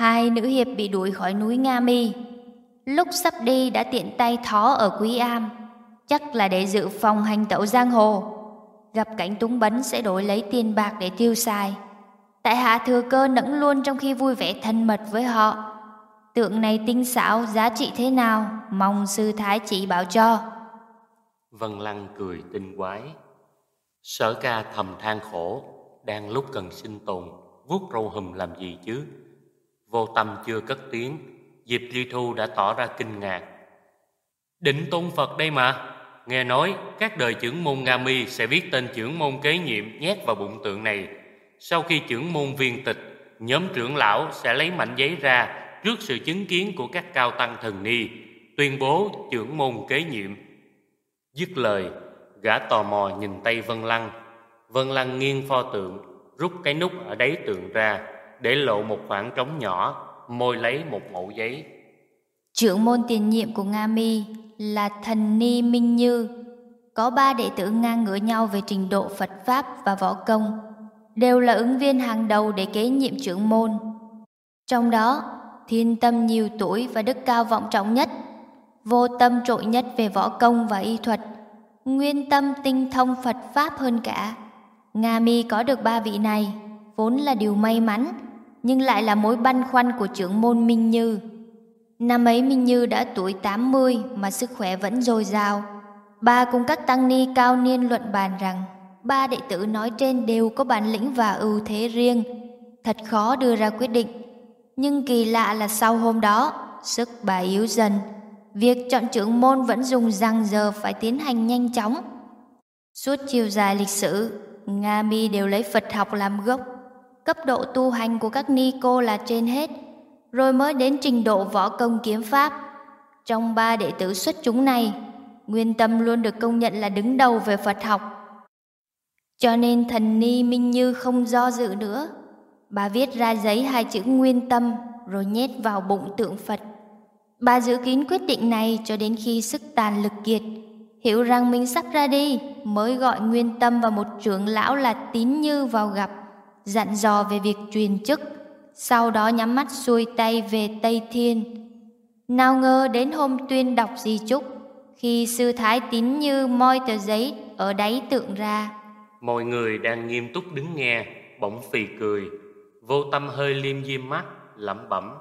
Hai nữ hiệp bị đuổi khỏi núi Nga Mi. Lúc sắp đi đã tiện tay thó ở Quý Am. Chắc là để dự phòng hành tẩu giang hồ. Gặp cảnh túng bấn sẽ đổi lấy tiền bạc để tiêu xài. Tại hạ thừa cơ nẫn luôn trong khi vui vẻ thân mật với họ. Tượng này tinh xảo, giá trị thế nào, Mong sư thái chỉ bảo cho. Vân Lăng cười tinh quái. Sở ca thầm than khổ, Đang lúc cần sinh tồn, vuốt râu hùm làm gì chứ? Vô tâm chưa cất tiếng, Diệp Ly Thu đã tỏ ra kinh ngạc. Định tôn Phật đây mà. Nghe nói, các đời trưởng môn Nga Mi Sẽ viết tên trưởng môn kế nhiệm Nhét vào bụng tượng này. Sau khi trưởng môn viên tịch, Nhóm trưởng lão sẽ lấy mảnh giấy ra trước sự chứng kiến của các cao tăng thần ni, tuyên bố trưởng môn kế nhiệm. Dứt lời, gã tò mò nhìn tay vân lăng. Vân lăng nghiêng pho tượng, rút cái nút ở đáy tượng ra để lộ một khoảng trống nhỏ môi lấy một mẫu giấy trưởng môn tiền nhiệm của nga mi là thần ni minh như có ba đệ tử ngang ngửa nhau về trình độ phật pháp và võ công đều là ứng viên hàng đầu để kế nhiệm trưởng môn trong đó thiên tâm nhiều tuổi và đức cao vọng trọng nhất, vô tâm trội nhất về võ công và y thuật, nguyên tâm tinh thông Phật Pháp hơn cả. Nga Mi có được ba vị này, vốn là điều may mắn, nhưng lại là mối băn khoăn của trưởng môn Minh Như. Năm ấy Minh Như đã tuổi 80 mà sức khỏe vẫn dồi dào. Ba cùng các tăng ni cao niên luận bàn rằng ba đệ tử nói trên đều có bản lĩnh và ưu thế riêng. Thật khó đưa ra quyết định nhưng kỳ lạ là sau hôm đó, sức bà yếu dần. Việc chọn trưởng môn vẫn dùng răng giờ phải tiến hành nhanh chóng. Suốt chiều dài lịch sử, Nga Mi đều lấy Phật học làm gốc. Cấp độ tu hành của các ni cô là trên hết, rồi mới đến trình độ võ công kiếm pháp. Trong ba đệ tử xuất chúng này, Nguyên Tâm luôn được công nhận là đứng đầu về Phật học. Cho nên thần ni Minh Như không do dự nữa, Bà viết ra giấy hai chữ nguyên tâm rồi nhét vào bụng tượng Phật. Bà giữ kín quyết định này cho đến khi sức tàn lực kiệt, hiểu rằng mình sắp ra đi, mới gọi nguyên tâm và một trưởng lão là tín như vào gặp, dặn dò về việc truyền chức, sau đó nhắm mắt xuôi tay về Tây Thiên. Nào ngờ đến hôm tuyên đọc di chúc, khi sư thái tín như moi tờ giấy ở đáy tượng ra. Mọi người đang nghiêm túc đứng nghe, bỗng phì cười, Vô tâm hơi liêm diêm mắt lẩm bẩm.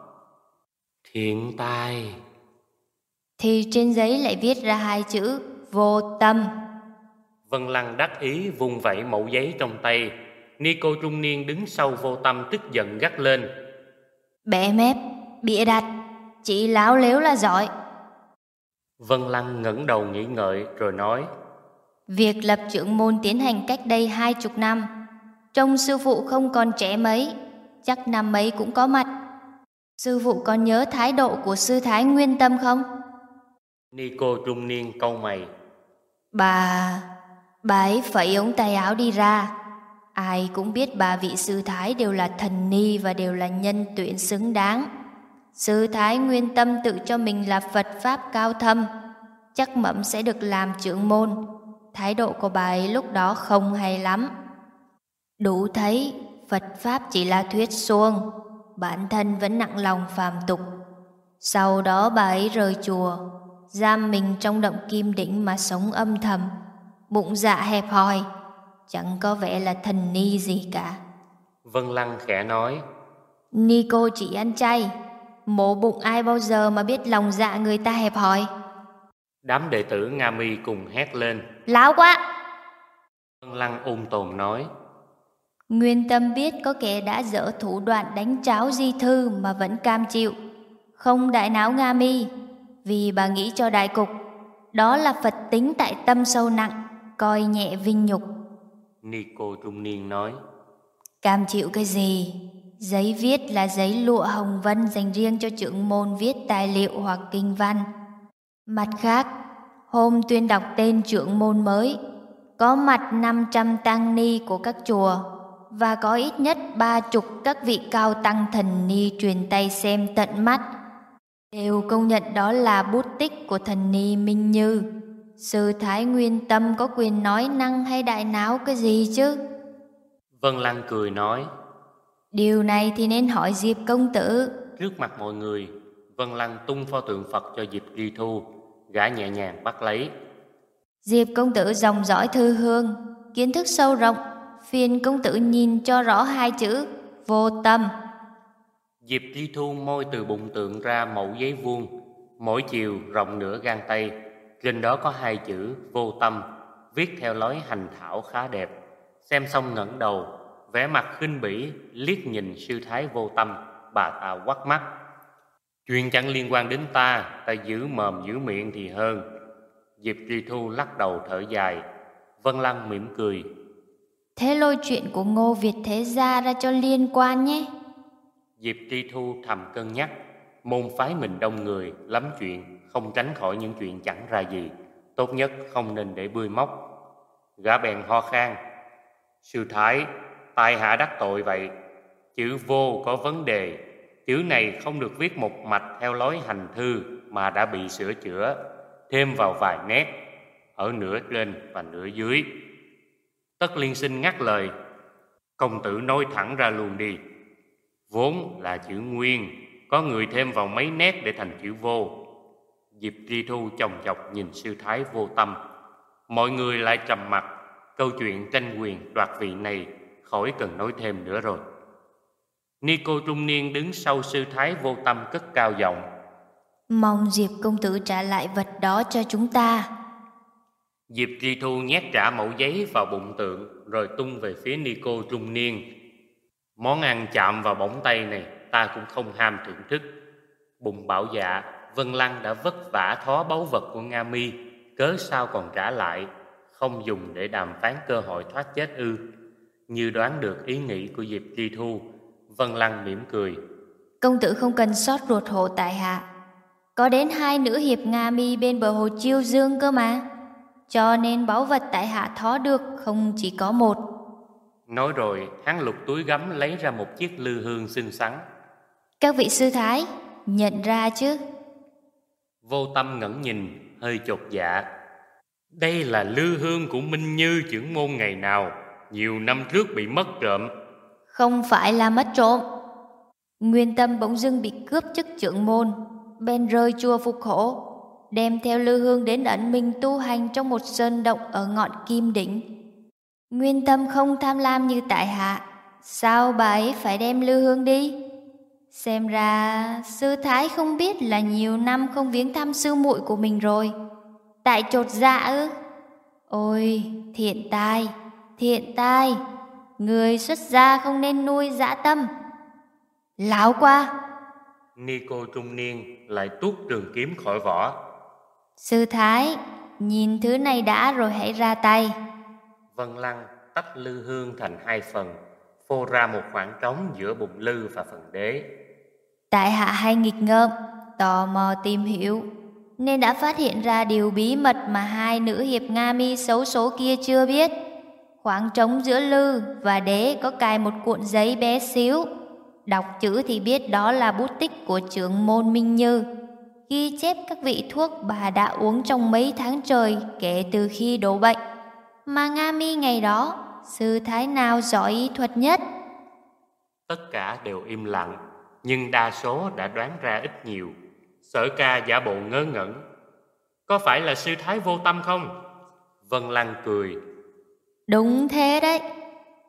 Thiện tai Thì trên giấy lại viết ra hai chữ Vô tâm. Vân Lăng đắc ý vung vẩy mẫu giấy trong tay Ni cô trung niên đứng sau vô tâm tức giận gắt lên Bẻ mép, bịa đặt Chị láo lếu là giỏi Vân Lăng ngẩng đầu nghĩ ngợi rồi nói Việc lập trưởng môn tiến hành cách đây hai chục năm Trông sư phụ không còn trẻ mấy chắc năm ấy cũng có mặt. Sư phụ còn nhớ thái độ của sư thái nguyên tâm không? Ni cô trung niên câu mày, Bà... Bà ấy phẩy ống tay áo đi ra. Ai cũng biết bà vị sư thái đều là thần ni và đều là nhân tuyển xứng đáng. Sư thái nguyên tâm tự cho mình là Phật Pháp cao thâm. Chắc mẫm sẽ được làm trưởng môn. Thái độ của bà ấy lúc đó không hay lắm. Đủ thấy Phật Pháp chỉ là thuyết xuông. Bản thân vẫn nặng lòng phàm tục. Sau đó bà ấy rời chùa, giam mình trong động kim đỉnh mà sống âm thầm bụng dạ hẹp hòi, chẳng có vẻ là thần ni gì cả. Vân Lăng khẽ nói, Ni cô chỉ ăn chay, mổ bụng ai bao giờ mà biết lòng dạ người ta hẹp hòi. Đám đệ tử Nga Mi cùng hét lên. Láo quá! Vân Lăng ung tồn nói, Nguyên tâm biết có kẻ đã dở thủ đoạn đánh cháo di thư mà vẫn cam chịu. Không đại não Nga Mi, vì bà nghĩ cho đại cục. Đó là Phật tính tại tâm sâu nặng coi nhẹ vinh nhục. Nico trung niên nói. Cam chịu cái gì? Giấy viết là giấy lụa hồng vân dành riêng cho trưởng môn viết tài liệu hoặc kinh văn. Mặt khác, hôm tuyên đọc tên trưởng môn mới, có mặt 500 tăng ni của các chùa và có ít nhất ba chục các vị cao tăng thần ni truyền tay xem tận mắt đều công nhận đó là bút tích của thần ni Minh Như. Sư Thái Nguyên Tâm có quyền nói năng hay đại não cái gì chứ? Vân Lăng cười nói Điều này thì nên hỏi Diệp công tử. Trước mặt mọi người Vân Lăng tung pho tượng Phật cho Diệp Tri Thu Gã nhẹ nhàng bắt lấy. Diệp công tử dòng dõi thư hương Kiến thức sâu rộng Phiền công tử nhìn cho rõ hai chữ Vô tâm. Diệp Tri Thu môi từ bụng tượng ra mẫu giấy vuông Mỗi chiều rộng nửa gang tay trên đó có hai chữ vô tâm, viết theo lối hành thảo khá đẹp. Xem xong ngẩng đầu, vẻ mặt khinh bỉ, liếc nhìn sư thái vô tâm, bà ta quắt mắt. Chuyện chẳng liên quan đến ta, ta giữ mồm giữ miệng thì hơn. Diệp Tri Thu lắc đầu thở dài, Vân Lăng mỉm cười. Thế lôi chuyện của Ngô Việt Thế Gia ra cho liên quan nhé. Diệp Tri Thu thầm cân nhắc, môn phái mình đông người, lắm chuyện, không tránh khỏi những chuyện chẳng ra gì. Tốt nhất không nên để bươi móc. Gã bèn ho khan, sư thái tại hạ đắc tội vậy. Chữ vô có vấn đề. Chữ này không được viết một mạch theo lối hành thư mà đã bị sửa chữa. Thêm vào vài nét, ở nửa trên và nửa dưới. Tất liên sinh ngắt lời, công tử nói thẳng ra luôn đi. Vốn là chữ nguyên, có người thêm vào mấy nét để thành chữ vô. Diệp Tri Thu chồng chọc nhìn sư thái vô tâm. Mọi người lại trầm mặt Câu chuyện tranh quyền đoạt vị này Khỏi cần nói thêm nữa rồi. Nico trung niên đứng sau sư thái vô tâm cất cao giọng. Mong Diệp công tử trả lại vật đó cho chúng ta. Diệp Tri Thu nhét trả mẫu giấy vào bụng tượng Rồi tung về phía Nico trung niên. Món ăn chạm vào bóng tay này Ta cũng không ham thưởng thức. Bụng bảo dạ Vân Lăng đã vất vả thó báu vật của Nga Mi, cớ sao còn trả lại, không dùng để đàm phán cơ hội thoát chết ư. Như đoán được ý nghĩ của Diệp Tri Thu, Vân Lăng mỉm cười. Công tử không cần xót ruột hộ tại hạ. Có đến hai nữ hiệp Nga Mi bên bờ hồ Chiêu Dương cơ mà. Cho nên báu vật tại hạ thó được không chỉ có một. Nói rồi, hắn lục túi gấm lấy ra một chiếc lư hương xinh xắn. Các vị sư thái, nhận ra chứ? Vô tâm ngẩn nhìn, hơi chột dạ. Đây là lư hương của Minh Như trưởng môn ngày nào, nhiều năm trước bị mất trộm. Không phải là mất trộm. Nguyên tâm bỗng dưng bị cướp chức trưởng môn, bên rơi chua phục khổ, đem theo lư hương đến ẩn mình tu hành trong một sơn động ở ngọn kim đỉnh. Nguyên tâm không tham lam như tại hạ, sao bà ấy phải đem lư hương đi? Xem ra sư thái không biết là nhiều năm không viếng thăm sư muội của mình rồi. Tại trột dạ ư? Ôi, thiện tai, thiện tai, người xuất gia không nên nuôi dã tâm. Láo qua. Nico trung niên lại tuốt trường kiếm khỏi vỏ. Sư thái, nhìn thứ này đã rồi hãy ra tay. Vân Lăng tách lư hương thành hai phần, phô ra một khoảng trống giữa bụng lư và phần đế. Tại hạ hay nghịch ngợm, tò mò tìm hiểu. nên đã phát hiện ra điều bí mật mà hai nữ hiệp Nga mi xấu số kia chưa biết. Khoảng trống giữa lư và đế có cài một cuộn giấy bé xíu. Đọc chữ thì biết đó là bút tích của trưởng môn Minh Như. Ghi chép các vị thuốc bà đã uống trong mấy tháng trời kể từ khi đổ bệnh. Mà Nga mi ngày đó, sư thái nào giỏi y thuật nhất? Tất cả đều im lặng, nhưng đa số đã đoán ra ít nhiều. Sở ca giả bộ ngớ ngẩn. Có phải là sư thái vô tâm không? Vân Lăng cười. Đúng thế đấy.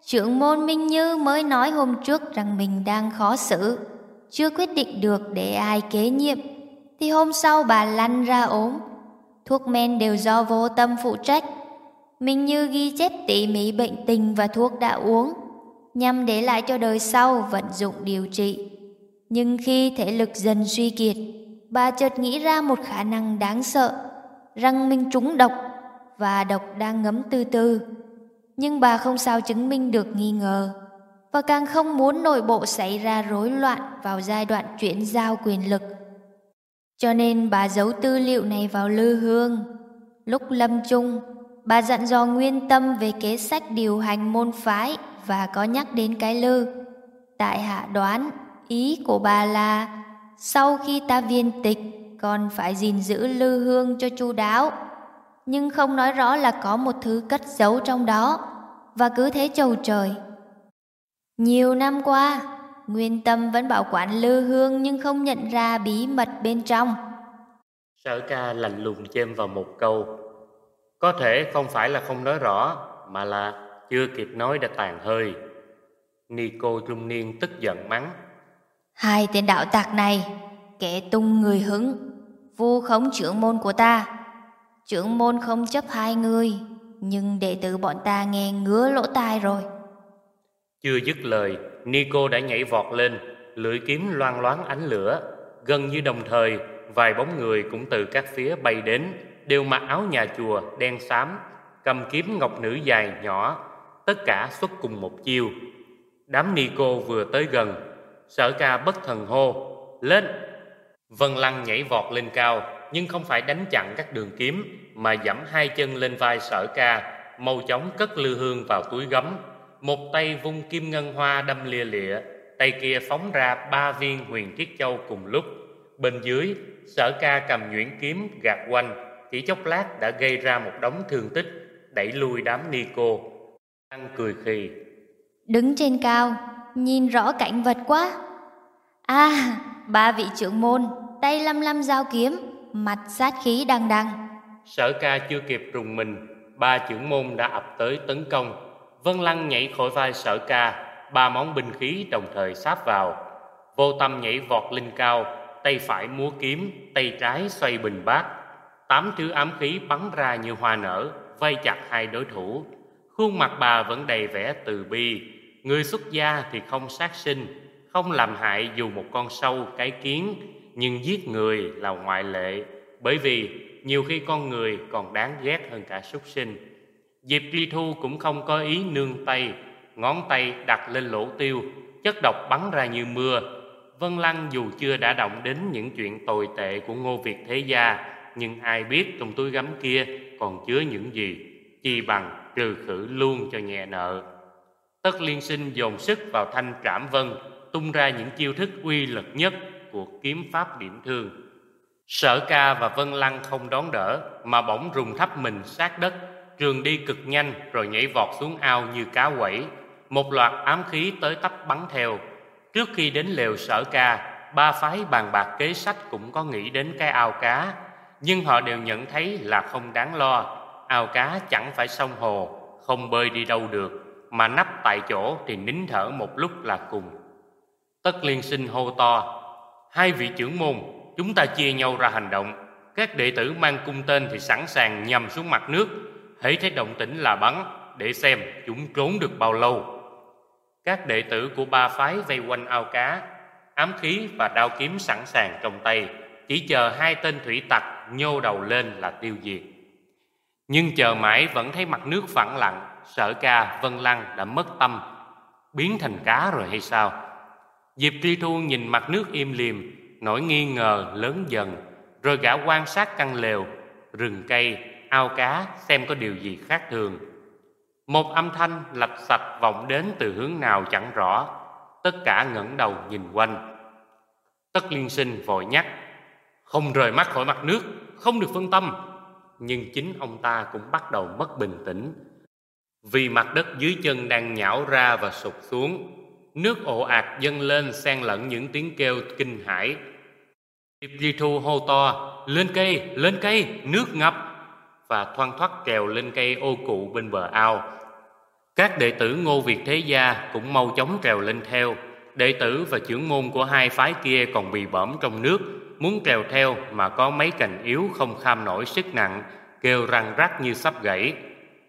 Trưởng môn Minh Như mới nói hôm trước rằng mình đang khó xử, chưa quyết định được để ai kế nhiệm. Thì hôm sau bà lăn ra ốm. Thuốc men đều do vô tâm phụ trách. Minh Như ghi chép tỉ mỉ bệnh tình và thuốc đã uống, nhằm để lại cho đời sau vận dụng điều trị. Nhưng khi thể lực dần suy kiệt, bà chợt nghĩ ra một khả năng đáng sợ, rằng mình trúng độc và độc đang ngấm từ từ. Nhưng bà không sao chứng minh được nghi ngờ và càng không muốn nội bộ xảy ra rối loạn vào giai đoạn chuyển giao quyền lực. Cho nên bà giấu tư liệu này vào lư hương. Lúc lâm chung, bà dặn dò nguyên tâm về kế sách điều hành môn phái và có nhắc đến cái lư. Tại hạ đoán, ý của bà là, sau khi ta viên tịch, còn phải gìn giữ lư hương cho chu đáo. Nhưng không nói rõ là có một thứ cất giấu trong đó, và cứ thế trầu trời. Nhiều năm qua, nguyên tâm vẫn bảo quản lư hương nhưng không nhận ra bí mật bên trong. Sở ca lạnh lùng chêm vào một câu, có thể không phải là không nói rõ, mà là chưa kịp nói đã tàn hơi. Nico trung niên tức giận mắng Hai tên đạo tặc này, Kẻ tung người hứng, Vu khống trưởng môn của ta. Trưởng môn không chấp hai người, Nhưng đệ tử bọn ta nghe ngứa lỗ tai rồi. Chưa dứt lời, Nico đã nhảy vọt lên, Lưỡi kiếm loang loáng ánh lửa. Gần như đồng thời, Vài bóng người cũng từ các phía bay đến, Đều mặc áo nhà chùa đen xám, Cầm kiếm ngọc nữ dài nhỏ, Tất cả xuất cùng một chiêu. Đám Nico vừa tới gần Sở ca bất thần hô, Lên! Vân Lăng nhảy vọt lên cao, Nhưng không phải đánh chặn các đường kiếm, Mà dẫm hai chân lên vai sở ca, Mau chóng cất lư hương vào túi gấm. Một tay vung kim ngân hoa đâm lia lịa, Tay kia phóng ra ba viên huyền thiết châu cùng lúc. Bên dưới, Sở ca cầm nhuyễn kiếm gạt quanh, Chỉ chốc lát đã gây ra một đống thương tích, Đẩy lui đám ni cô. Ăn cười khì, Đứng trên cao Nhìn rõ cảnh vật quá. À ba vị trưởng môn, Tay lăm lăm dao kiếm, Mặt sát khí đằng đằng. Sở ca chưa kịp rùng mình, Ba trưởng môn đã ập tới tấn công. Vân Lăng nhảy khỏi vai sở ca, Ba món binh khí đồng thời sáp vào. Vô tâm nhảy vọt lên cao, Tay phải múa kiếm, Tay trái xoay bình bát. Tám thứ ám khí bắn ra như hoa nở, Vây chặt hai đối thủ. Khuôn mặt bà vẫn đầy vẻ từ bi. Người xuất gia thì không sát sinh, Không làm hại dù một con sâu cái kiến, Nhưng giết người là ngoại lệ, Bởi vì nhiều khi con người còn đáng ghét hơn cả súc sinh. Diệp Tri Thu cũng không có ý nương tay, Ngón tay đặt lên lỗ tiêu, Chất độc bắn ra như mưa. Vân Lăng dù chưa đã động đến những chuyện tồi tệ của Ngô Việt Thế Gia, Nhưng ai biết trong túi gấm kia còn chứa những gì, Chi bằng trừ khử luôn cho nhẹ nợ. Tất liên sinh dồn sức vào thanh trảm vân, Tung ra những chiêu thức uy lực nhất của kiếm pháp điểm thương. Sở ca và Vân Lăng không đón đỡ, Mà bỗng rùng thấp mình sát đất, Trường đi cực nhanh rồi nhảy vọt xuống ao như cá quẩy. Một loạt ám khí tới tấp bắn theo. Trước khi đến lều sở ca, Ba phái bàn bạc kế sách cũng có nghĩ đến cái ao cá. Nhưng họ đều nhận thấy là không đáng lo, Ao cá chẳng phải sông hồ, Không bơi đi đâu được mà nắp tại chỗ thì nín thở một lúc là cùng. Tất liên sinh hô to, hai vị trưởng môn, chúng ta chia nhau ra hành động. Các đệ tử mang cung tên thì sẵn sàng nhằm xuống mặt nước, hãy thấy động tĩnh là bắn, để xem chúng trốn được bao lâu. Các đệ tử của ba phái vây quanh ao cá, ám khí và đao kiếm sẵn sàng trong tay, chỉ chờ hai tên thủy tặc nhô đầu lên là tiêu diệt. Nhưng chờ mãi vẫn thấy mặt nước phẳng lặng, sở ca Vân Lăng đã mất tâm Biến thành cá rồi hay sao? Diệp Tri Thu nhìn mặt nước im lìm Nỗi nghi ngờ lớn dần Rồi gã quan sát căn lều Rừng cây, ao cá Xem có điều gì khác thường. Một âm thanh lạch sạch vọng đến từ hướng nào chẳng rõ Tất cả ngẩng đầu nhìn quanh. Tất liên sinh vội nhắc Không rời mắt khỏi mặt nước Không được phân tâm. Nhưng chính ông ta cũng bắt đầu mất bình tĩnh. Vì mặt đất dưới chân đang nhão ra và sụp xuống Nước ồ ạt dâng lên xen lẫn những tiếng kêu kinh hãi. Diệp Di Thu hô to Lên cây, lên cây, nước ngập! Và thoăn thoắt trèo lên cây ô cụ bên bờ ao. Các đệ tử Ngô Việt Thế Gia cũng mau chóng trèo lên theo. Đệ tử và trưởng môn của hai phái kia còn bị bõm trong nước Muốn trèo theo mà có mấy cành yếu không kham nổi sức nặng Kêu răng rắc như sắp gãy.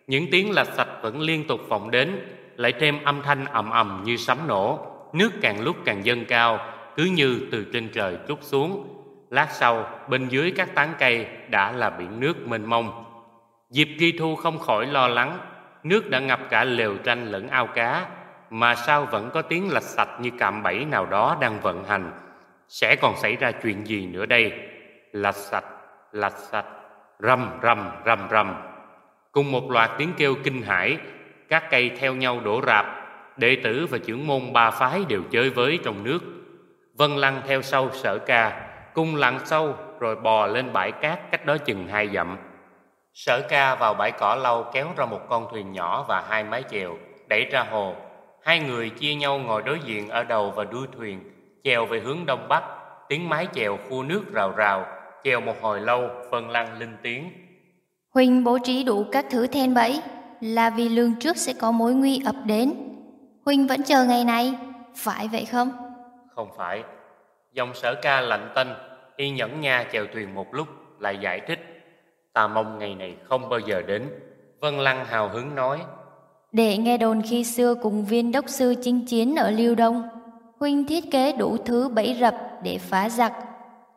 Những tiếng lạch sạch vẫn liên tục vọng đến, Lại thêm âm thanh ầm ầm như sấm nổ. Nước càng lúc càng dâng cao, Cứ như từ trên trời trút xuống. Lát sau, bên dưới các tán cây đã là biển nước mênh mông. Diệp Ghi Thu không khỏi lo lắng, Nước đã ngập cả lều tranh lẫn ao cá, mà sao vẫn có tiếng lạch sạch như cạm bẫy nào đó đang vận hành? Sẽ còn xảy ra chuyện gì nữa đây? Lạch sạch lạch sạch rầm rầm rầm rầm cùng một loạt tiếng kêu kinh hãi các cây theo nhau đổ rạp. Đệ tử và trưởng môn ba phái đều chơi với trong nước. Vân lăng theo sau sở ca cung lặn sâu rồi bò lên bãi cát cách đó chừng hai dặm. Sở ca vào bãi cỏ lau kéo ra một con thuyền nhỏ và hai mái chèo đẩy ra hồ. Hai người chia nhau ngồi đối diện ở đầu và đuôi thuyền, chèo về hướng đông bắc, tiếng mái chèo khu nước rào rào, chèo một hồi lâu, vân lăng linh tiếng. Huynh bố trí đủ các thứ then bẫy, là vì lương trước sẽ có mối nguy ập đến. Huynh vẫn chờ ngày này, phải vậy không? Không phải. Dòng sở ca lạnh tanh, y nhẫn nha chèo thuyền một lúc, lại giải thích. Ta mong ngày này không bao giờ đến. Vân Lăng hào hứng nói. Để nghe đồn khi xưa cùng viên đốc sư chinh chiến ở Liêu Đông, Huynh thiết kế đủ thứ bẫy rập để phá giặc.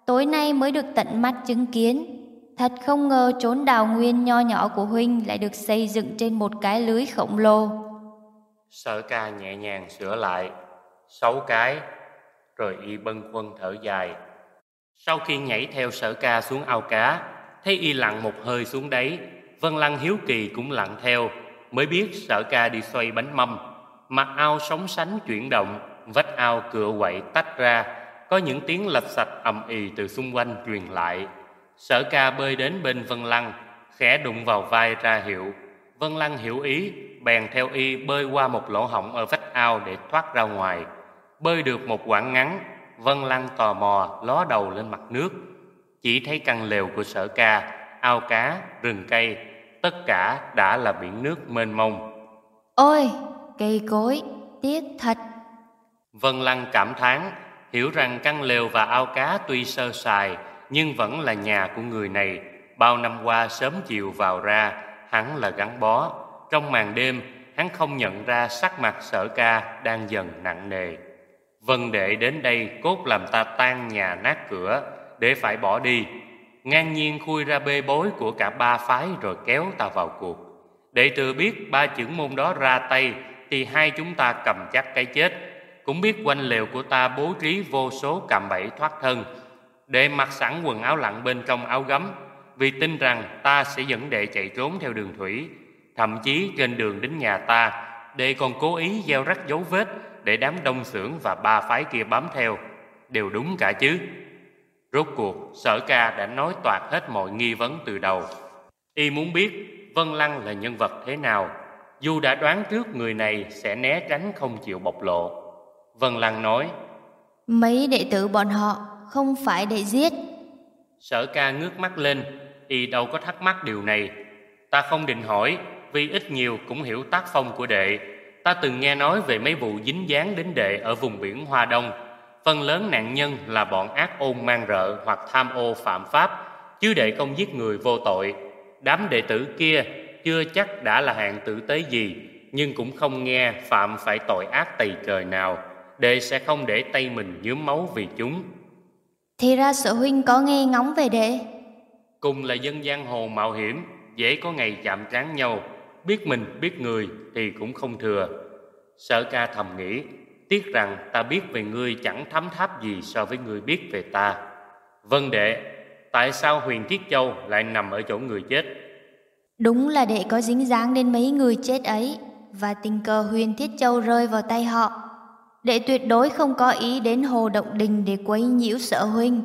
Tối nay mới được tận mắt chứng kiến. Thật không ngờ chốn đào nguyên nho nhỏ của Huynh lại được xây dựng trên một cái lưới khổng lồ. Sở ca nhẹ nhàng sửa lại, sáu cái, rồi y bân quân thở dài. Sau khi nhảy theo sở ca xuống ao cá, thấy y lặn một hơi xuống đáy, Vân Lăng hiếu kỳ cũng lặn theo, mới biết sở ca đi xoay bánh mâm mặt ao sóng sánh chuyển động vách ao cửa quậy tách ra có những tiếng lạch sạch ầm ì từ xung quanh truyền lại sở ca bơi đến bên vân lăng khẽ đụng vào vai ra hiệu vân lăng hiểu ý bèn theo y bơi qua một lỗ hổng ở vách ao để thoát ra ngoài bơi được một quãng ngắn vân lăng tò mò ló đầu lên mặt nước chỉ thấy căn lều của sở ca ao cá rừng cây tất cả đã là biển nước mênh mông. Ôi, cây cối, tiếc thật. Vân Lăng cảm thán, hiểu rằng căn lều và ao cá tuy sơ sài, nhưng vẫn là nhà của người này. Bao năm qua sớm chiều vào ra, hắn là gắn bó. Trong màn đêm, hắn không nhận ra sắc mặt sở ca đang dần nặng nề. Vân đệ đến đây cốt làm ta tan nhà nát cửa, để phải bỏ đi ngang nhiên khui ra bê bối của cả ba phái rồi kéo ta vào cuộc. Đệ tử biết ba chữ môn đó ra tay thì hai chúng ta cầm chắc cái chết. Cũng biết quanh lều của ta bố trí vô số cạm bẫy thoát thân. Đệ mặc sẵn quần áo lặn bên trong áo gấm vì tin rằng ta sẽ dẫn đệ chạy trốn theo đường thủy. Thậm chí trên đường đến nhà ta, đệ còn cố ý gieo rắc dấu vết để đám đông xưởng và ba phái kia bám theo. Đều đúng cả chứ. Rốt cuộc, sở ca đã nói toạc hết mọi nghi vấn từ đầu. Y muốn biết Vân Lăng là nhân vật thế nào, dù đã đoán trước người này sẽ né tránh không chịu bộc lộ. Vân Lăng nói, Mấy đệ tử bọn họ không phải để giết. Sở ca ngước mắt lên, y đâu có thắc mắc điều này. Ta không định hỏi, vì ít nhiều cũng hiểu tác phong của đệ. Ta từng nghe nói về mấy vụ dính dáng đến đệ ở vùng biển Hoa Đông, phần lớn nạn nhân là bọn ác ôn mang rợ hoặc tham ô phạm pháp, chứ đệ không giết người vô tội. Đám đệ tử kia chưa chắc đã là hạng tử tế gì, nhưng cũng không nghe phạm phải tội ác tày trời nào, đệ sẽ không để tay mình nhuốm máu vì chúng. Thì ra sở huynh có nghe ngóng về đệ. Cùng là dân giang hồ mạo hiểm, dễ có ngày chạm trán nhau, biết mình biết người thì cũng không thừa. Sở ca thầm nghĩ, Tiếc rằng ta biết về ngươi chẳng thấm tháp gì so với ngươi biết về ta Vân đệ tại sao huyền Thiết Châu lại nằm ở chỗ người chết? Đúng là đệ có dính dáng đến mấy người chết ấy và tình cờ huyền Thiết Châu rơi vào tay họ. Đệ tuyệt đối không có ý đến Hồ Động Đình để quấy nhiễu sợ huynh.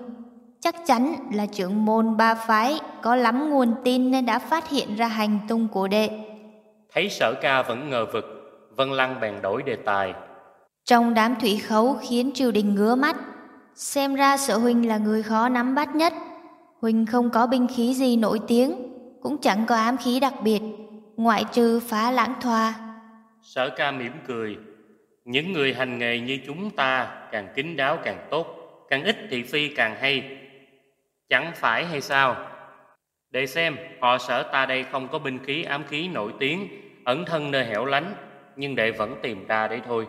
Chắc chắn là trưởng môn ba phái có lắm nguồn tin nên đã phát hiện ra hành tung của đệ. Thấy sở ca vẫn ngờ vực, Vân Lăng bèn đổi đề tài. Trong đám thủy khấu khiến triều đình ngứa mắt, xem ra sở huynh là người khó nắm bắt nhất. Huynh không có binh khí gì nổi tiếng, cũng chẳng có ám khí đặc biệt, ngoại trừ phá lãng thoa. Sở ca mỉm cười, những người hành nghề như chúng ta càng kín đáo càng tốt, càng ít thị phi càng hay. Chẳng phải hay sao? Để xem, họ sở ta đây không có binh khí ám khí nổi tiếng, ẩn thân nơi hẻo lánh, nhưng đệ vẫn tìm ra đấy thôi.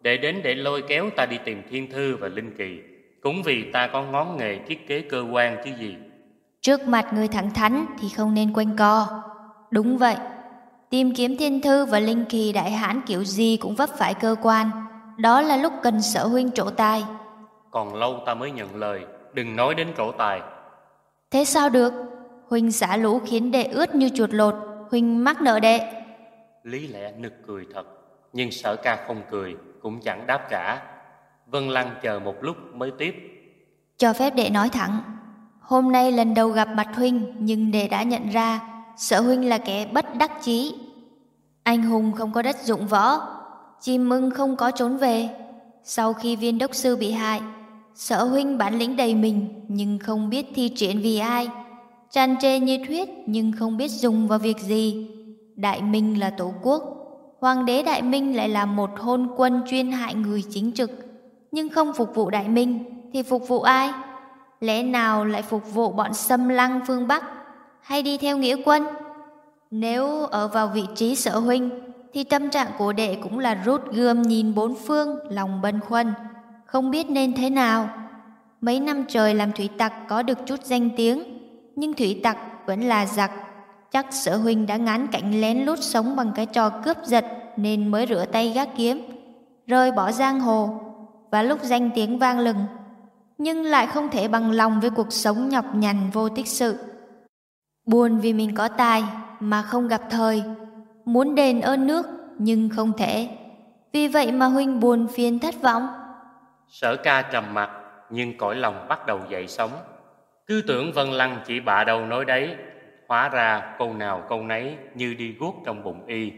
Đệ đến để lôi kéo ta đi tìm thiên thư và linh kỳ, cũng vì ta có ngón nghề thiết kế cơ quan chứ gì. Trước mặt người thẳng thắn thì không nên quanh co. Đúng vậy, tìm kiếm thiên thư và linh kỳ đại hãn kiểu gì cũng vấp phải cơ quan. Đó là lúc cần sở huynh trổ tài. Còn lâu ta mới nhận lời, đừng nói đến trổ tài. Thế sao được? Huynh xả lũ khiến đệ ướt như chuột lột, Huynh mắc nợ đệ. Lý lẽ nực cười thật, nhưng sở ca không cười, cũng chẳng đáp trả. Vân Lăng chờ một lúc mới tiếp. Cho phép đệ nói thẳng, hôm nay lần đầu gặp mặt Huynh nhưng đệ đã nhận ra sợ Huynh là kẻ bất đắc chí. Anh hùng không có đất dụng võ, chim mưng không có trốn về. Sau khi viên đốc sư bị hại, sợ Huynh bản lĩnh đầy mình nhưng không biết thi triển vì ai tràn trề như huyết nhưng không biết dùng vào việc gì. Đại Minh là tổ quốc, Hoàng đế Đại Minh lại là một hôn quân chuyên hại người chính trực, nhưng không phục vụ Đại Minh thì phục vụ ai? Lẽ nào lại phục vụ bọn xâm lăng phương Bắc hay đi theo nghĩa quân? Nếu ở vào vị trí sở huynh thì tâm trạng của đệ cũng là rút gươm nhìn bốn phương, lòng bần khuân, không biết nên thế nào. Mấy năm trời làm thủy tặc có được chút danh tiếng, nhưng thủy tặc vẫn là giặc. Chắc sở huynh đã ngán cảnh lén lút sống bằng cái trò cướp giật nên mới rửa tay gác kiếm, rơi bỏ giang hồ. Và lúc danh tiếng vang lừng, nhưng lại không thể bằng lòng với cuộc sống nhọc nhằn vô tích sự. Buồn vì mình có tài mà không gặp thời, muốn đền ơn nước nhưng không thể. Vì vậy mà huynh buồn phiền thất vọng. Sở ca trầm mặt nhưng cõi lòng bắt đầu dậy sóng. Cứ tưởng Vân Lăng chỉ bạ đầu nói đấy, hóa ra câu nào câu nấy như đi guốc trong bụng y.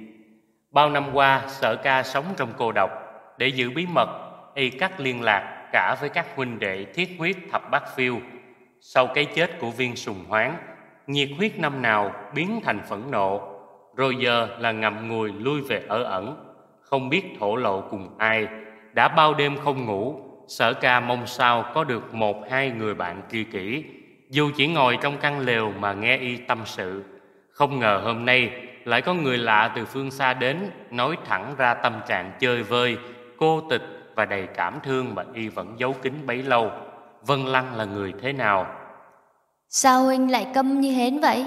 Bao năm qua, sở ca sống trong cô độc, để giữ bí mật, y cắt liên lạc cả với các huynh đệ thiết huyết thập bát phiêu. Sau cái chết của viên sùng hoáng, nhiệt huyết năm nào biến thành phẫn nộ, rồi giờ là ngậm ngùi lui về ở ẩn, không biết thổ lộ cùng ai, đã bao đêm không ngủ, sở ca mong sao có được một hai người bạn tri kỷ. Dù chỉ ngồi trong căn lều mà nghe y tâm sự Không ngờ hôm nay lại có người lạ từ phương xa đến Nói thẳng ra tâm trạng chơi vơi, cô tịch và đầy cảm thương mà y vẫn giấu kín bấy lâu. Vân Lăng là người thế nào? Sao huynh lại câm như hến vậy?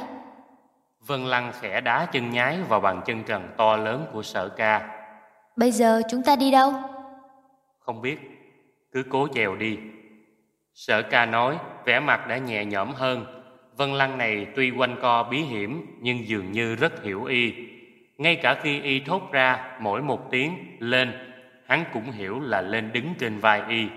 Vân Lăng khẽ đá chân nhái vào bàn chân trần to lớn của sở ca Bây giờ chúng ta đi đâu? Không biết, cứ cố chèo đi Sở ca nói, vẻ mặt đã nhẹ nhõm hơn. Vân Lăng này tuy quanh co bí hiểm, nhưng dường như rất hiểu y. Ngay cả khi y thốt ra mỗi một tiếng lên, hắn cũng hiểu là lên đứng trên vai y.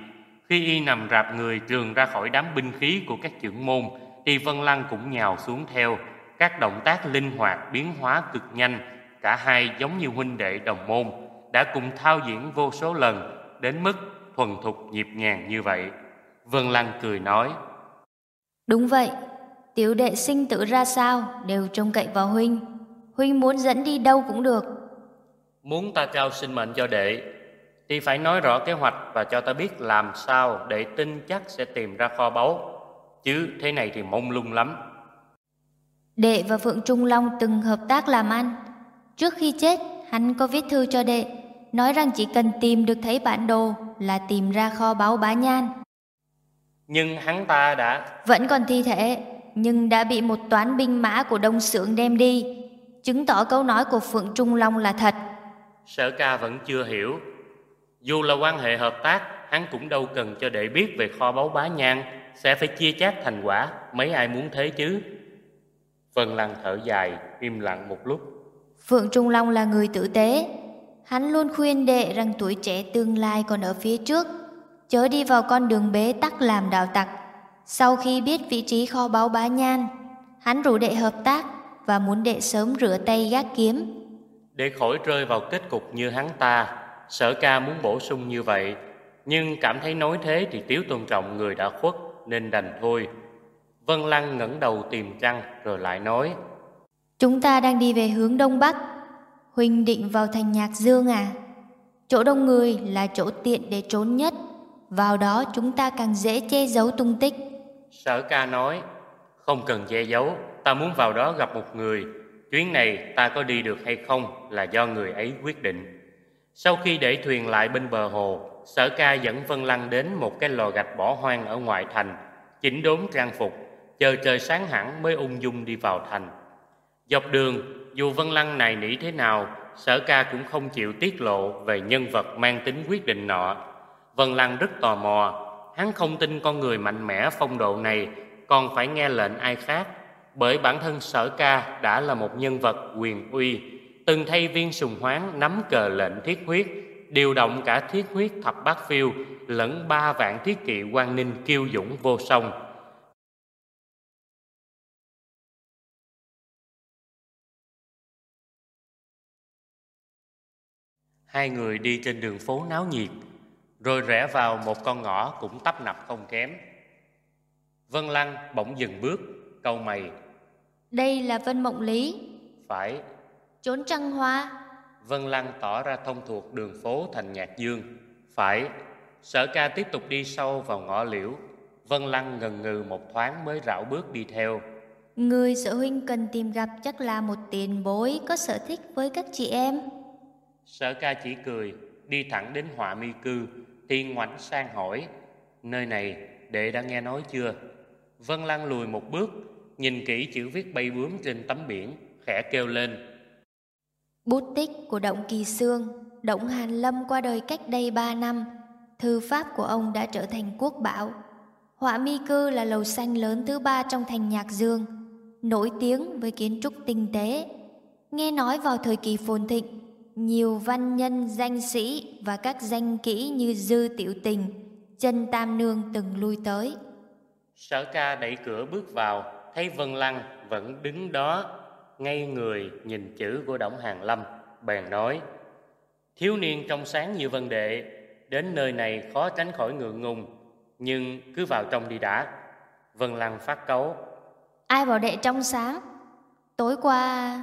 Khi y nằm rạp người trường ra khỏi đám binh khí của các trưởng môn, thì Vân Lăng cũng nhào xuống theo. Các động tác linh hoạt biến hóa cực nhanh, cả hai giống như huynh đệ đồng môn, đã cùng thao diễn vô số lần, đến mức thuần thục nhịp nhàng như vậy. Vân Lăng cười nói Đúng vậy Tiểu đệ sinh tử ra sao Đều trông cậy vào huynh Huynh muốn dẫn đi đâu cũng được Muốn ta trao sinh mệnh cho đệ Thì phải nói rõ kế hoạch Và cho ta biết làm sao Để tin chắc sẽ tìm ra kho báu Chứ thế này thì mông lung lắm. Đệ và Phượng Trung Long từng hợp tác làm ăn. Trước khi chết Hắn có viết thư cho đệ Nói rằng chỉ cần tìm được thấy bản đồ Là tìm ra kho báu bá nhan. Nhưng hắn ta đã Vẫn còn thi thể Nhưng đã bị một toán binh mã của Đông Sưởng đem đi. Chứng tỏ câu nói của Phượng Trung Long là thật. Sở ca vẫn chưa hiểu. Dù là quan hệ hợp tác Hắn cũng đâu cần cho đệ biết về kho báu bá nhan sẽ phải chia chác thành quả, mấy ai muốn thế chứ? Vân Lăng thở dài, im lặng một lúc. Phượng Trung Long là người tử tế. Hắn luôn khuyên đệ rằng tuổi trẻ tương lai còn ở phía trước, chớ đi vào con đường bế tắc làm đạo tặc. Sau khi biết vị trí kho báu bá nhan, hắn rủ đệ hợp tác và muốn đệ sớm rửa tay gác kiếm. Để khỏi rơi vào kết cục như hắn ta, sở ca muốn bổ sung như vậy, nhưng cảm thấy nói thế thì tiếu tôn trọng người đã khuất nên đành thôi. Vân Lăng ngẩng đầu tìm trăng rồi lại nói Chúng ta đang đi về hướng Đông Bắc. Huynh định vào thành Nhạc Dương à? Chỗ đông người là chỗ tiện để trốn nhất. Vào đó chúng ta càng dễ che giấu tung tích. Sở ca nói Không cần che giấu Ta muốn vào đó gặp một người. Chuyến này ta có đi được hay không Là do người ấy quyết định. Sau khi để thuyền lại bên bờ hồ Sở ca dẫn Vân Lăng đến một cái lò gạch bỏ hoang ở ngoại thành Chỉnh đốn trang phục chờ trời sáng hẳn mới ung dung đi vào thành. Dọc đường, dù Vân Lăng này nỉ thế nào, sở ca cũng không chịu tiết lộ về nhân vật mang tính quyết định nọ. Vân Lăng rất tò mò, hắn không tin con người mạnh mẽ phong độ này còn phải nghe lệnh ai khác, bởi bản thân sở ca đã là một nhân vật quyền uy, từng thay viên sùng hoáng nắm cờ lệnh thiết huyết, điều động cả thiết huyết thập bát phiêu lẫn ba vạn thiết kỵ quan ninh kiêu dũng vô song Hai người đi trên đường phố náo nhiệt, rồi rẽ vào một con ngõ cũng tấp nập không kém. Vân Lăng bỗng dừng bước, câu mày. Đây là Vân Mộng Lý. Phải. Trốn trăng hoa. Vân Lăng tỏ ra thông thuộc đường phố thành Nhạc Dương. Phải. Sở ca tiếp tục đi sâu vào ngõ liễu. Vân Lăng ngần ngừ một thoáng mới rảo bước đi theo. Người sở huynh cần tìm gặp chắc là một tiền bối có sở thích với các chị em. Sở ca chỉ cười, đi thẳng đến họa mi cư, tiên ngoảnh sang hỏi, nơi này đệ đã nghe nói chưa? Vân Lăng lùi một bước, nhìn kỹ chữ viết bay bướm trên tấm biển, khẽ kêu lên. Bút tích của Động Kỳ Sương, Động Hàn Lâm qua đời cách đây ba năm, thư pháp của ông đã trở thành quốc bảo. Họa mi cư là lầu xanh lớn thứ ba trong thành Nhạc Dương, nổi tiếng với kiến trúc tinh tế. Nghe nói vào thời kỳ phồn thịnh, nhiều văn nhân danh sĩ và các danh kỹ như Dư Tiểu Tình, chân Tam Nương từng lui tới. Sở ca đẩy cửa bước vào, thấy Vân Lăng vẫn đứng đó, ngay người nhìn chữ của Đổng Hàng Lâm, bèn nói, Thiếu niên trong sáng như vân đệ, đến nơi này khó tránh khỏi ngượng ngùng, nhưng cứ vào trong đi đã. Vân Lăng phát cấu. Ai bảo đệ trong sáng? Tối qua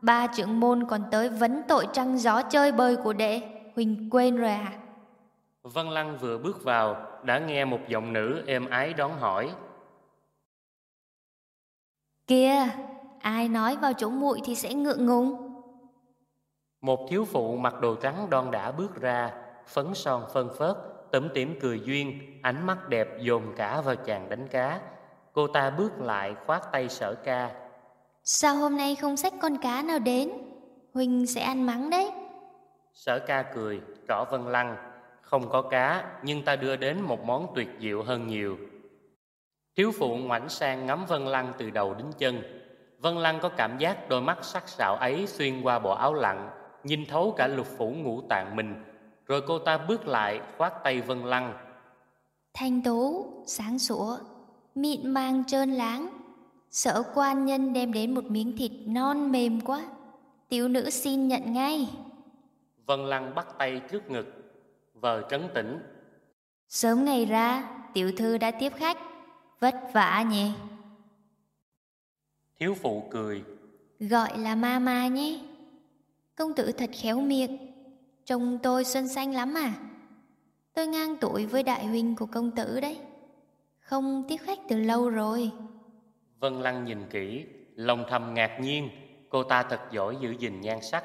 Ba trưởng môn còn tới vấn tội trăng gió chơi bơi của đệ Huỳnh quên rồi à Vân Lăng vừa bước vào Đã nghe một giọng nữ êm ái đón hỏi Kìa Ai nói vào chỗ muội thì sẽ ngượng ngùng Một thiếu phụ mặc đồ trắng đon đã bước ra Phấn son phân phớt Tẩm tỉm cười duyên Ánh mắt đẹp dồn cả vào chàng đánh cá Cô ta bước lại khoát tay sở ca Sao hôm nay không xách con cá nào đến? Huynh sẽ ăn mắng đấy. Sở ca cười, trỏ Vân Lăng. Không có cá, nhưng ta đưa đến một món tuyệt diệu hơn nhiều. Thiếu phụ ngoảnh sang ngắm Vân Lăng từ đầu đến chân. Vân Lăng có cảm giác đôi mắt sắc sảo ấy xuyên qua bộ áo lặn, nhìn thấu cả lục phủ ngũ tạng mình. Rồi cô ta bước lại, khoát tay Vân Lăng. Thanh tú, sáng sủa, mịn màng trơn láng, Sợ quan nhân đem đến một miếng thịt non mềm quá. Tiểu nữ xin nhận ngay. Vân Lăng bắt tay trước ngực Vờ trấn tĩnh. Sớm ngày ra Tiểu thư đã tiếp khách. Vất vả nhỉ Thiếu phụ cười. Gọi là ma ma nhé. Công tử thật khéo miệng. Trông tôi xuân xanh lắm à? Tôi ngang tuổi với đại huynh của công tử đấy. Không tiếp khách từ lâu rồi. Vân Lăng nhìn kỹ, lòng thầm ngạc nhiên, cô ta thật giỏi giữ gìn nhan sắc.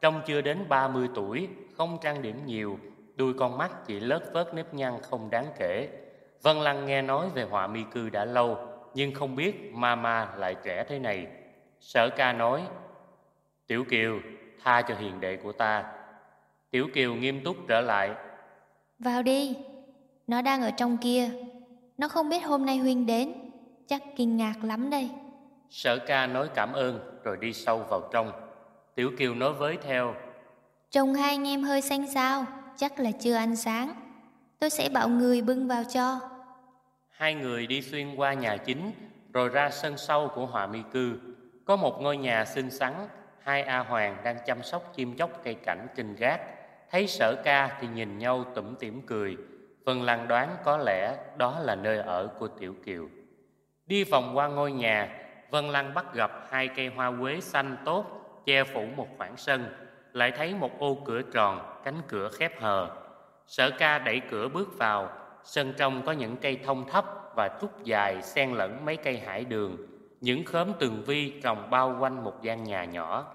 Trông chưa đến 30 tuổi, không trang điểm nhiều, đuôi con mắt chỉ lớt vớt nếp nhăn không đáng kể. Vân Lăng nghe nói về họa mi cư đã lâu, nhưng không biết Mama lại trẻ thế này. Sở ca nói, Tiểu Kiều, tha cho hiền đệ của ta. Tiểu Kiều nghiêm túc trở lại. Vào đi, nó đang ở trong kia. Nó không biết hôm nay Huynh đến Chắc kinh ngạc lắm đây Sở ca nói cảm ơn rồi đi sâu vào trong Tiểu Kiều nói với theo Trông hai anh em hơi xanh xao Chắc là chưa ăn sáng Tôi sẽ bảo người bưng vào cho Hai người đi xuyên qua nhà chính, Rồi ra sân sau của họa mi cư. Có một ngôi nhà xinh xắn, Hai A Hoàng đang chăm sóc chim chóc cây cảnh kinh gác. Thấy sở ca thì nhìn nhau tủm tỉm cười. Vân Lan đoán có lẽ đó là nơi ở của Tiểu Kiều. Đi vòng qua ngôi nhà, Vân Lan bắt gặp hai cây hoa quế xanh tốt, Che phủ một khoảng sân. Lại thấy một ô cửa tròn, Cánh cửa khép hờ. Sở ca đẩy cửa bước vào Sân trong có những cây thông thấp Và trúc dài xen lẫn mấy cây hải đường Những khóm tường vi trồng bao quanh một gian nhà nhỏ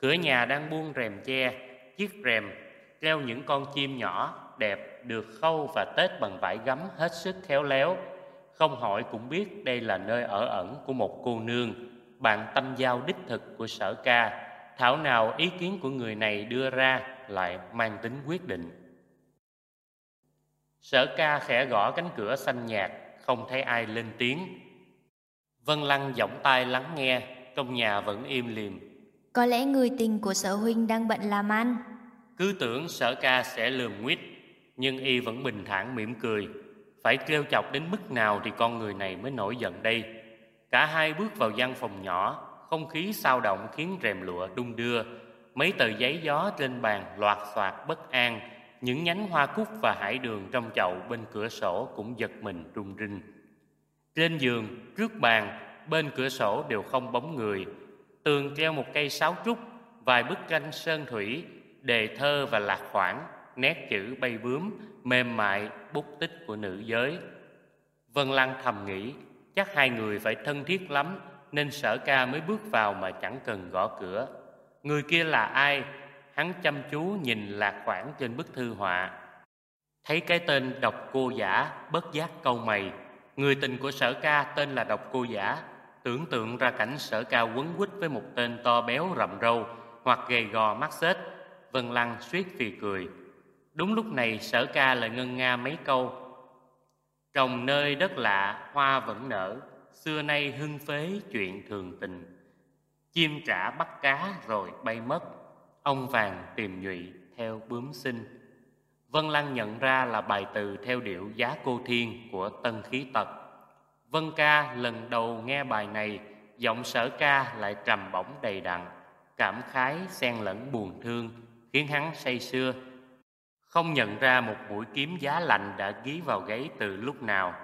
Cửa nhà đang buông rèm che Chiếc rèm treo những con chim nhỏ đẹp được khâu và tết bằng vải gấm hết sức khéo léo. Không hỏi cũng biết đây là nơi ở ẩn của một cô nương, bạn tâm giao đích thực của sở ca. Thảo nào ý kiến của người này đưa ra lại mang tính quyết định. Sở ca khẽ gõ cánh cửa xanh nhạt, không thấy ai lên tiếng. Vân Lăng giọng tai lắng nghe, trong nhà vẫn im lìm. Có lẽ người tình của sở huynh đang bận làm ăn. Cứ tưởng sở ca sẽ lườm nguyết Nhưng y vẫn bình thản mỉm cười Phải trêu chọc đến mức nào Thì con người này mới nổi giận đây Cả hai bước vào gian phòng nhỏ Không khí sao động khiến rèm lụa đung đưa Mấy tờ giấy gió trên bàn loạt soạt bất an những nhánh hoa cúc và hải đường trong chậu bên cửa sổ cũng giật mình rung rinh Trên giường, trước bàn, bên cửa sổ đều không bóng người Tường treo một cây sáo trúc Vài bức tranh sơn thủy đề thơ và lạc khoản, nét chữ bay bướm, mềm mại, bút tích của nữ giới. Vân Lăng thầm nghĩ, chắc hai người phải thân thiết lắm, nên sở ca mới bước vào mà chẳng cần gõ cửa. Người kia là ai? Hắn chăm chú nhìn lạc khoản trên bức thư họa. Thấy cái tên độc cô giả, bất giác câu mày. Người tình của sở ca tên là độc cô giả. Tưởng tượng ra cảnh sở ca quấn quýt với một tên to béo rậm râu hoặc gầy gò mắt xếch Vân Lăng suýt phì cười Đúng lúc này sở ca lại ngân nga mấy câu Trồng nơi đất lạ hoa vẫn nở Xưa nay hưng phế chuyện thường tình Chim trả bắt cá rồi bay mất Ông vàng tìm nhụy theo bướm sinh. Vân Lăng nhận ra là bài từ theo điệu giá cô thiên của Tân Khí Tật. Vân ca lần đầu nghe bài này, Giọng sở ca lại trầm bổng đầy đặn, Cảm khái xen lẫn buồn thương, khiến hắn say sưa. Không nhận ra một mũi kiếm giá lạnh đã ghi vào gáy từ lúc nào,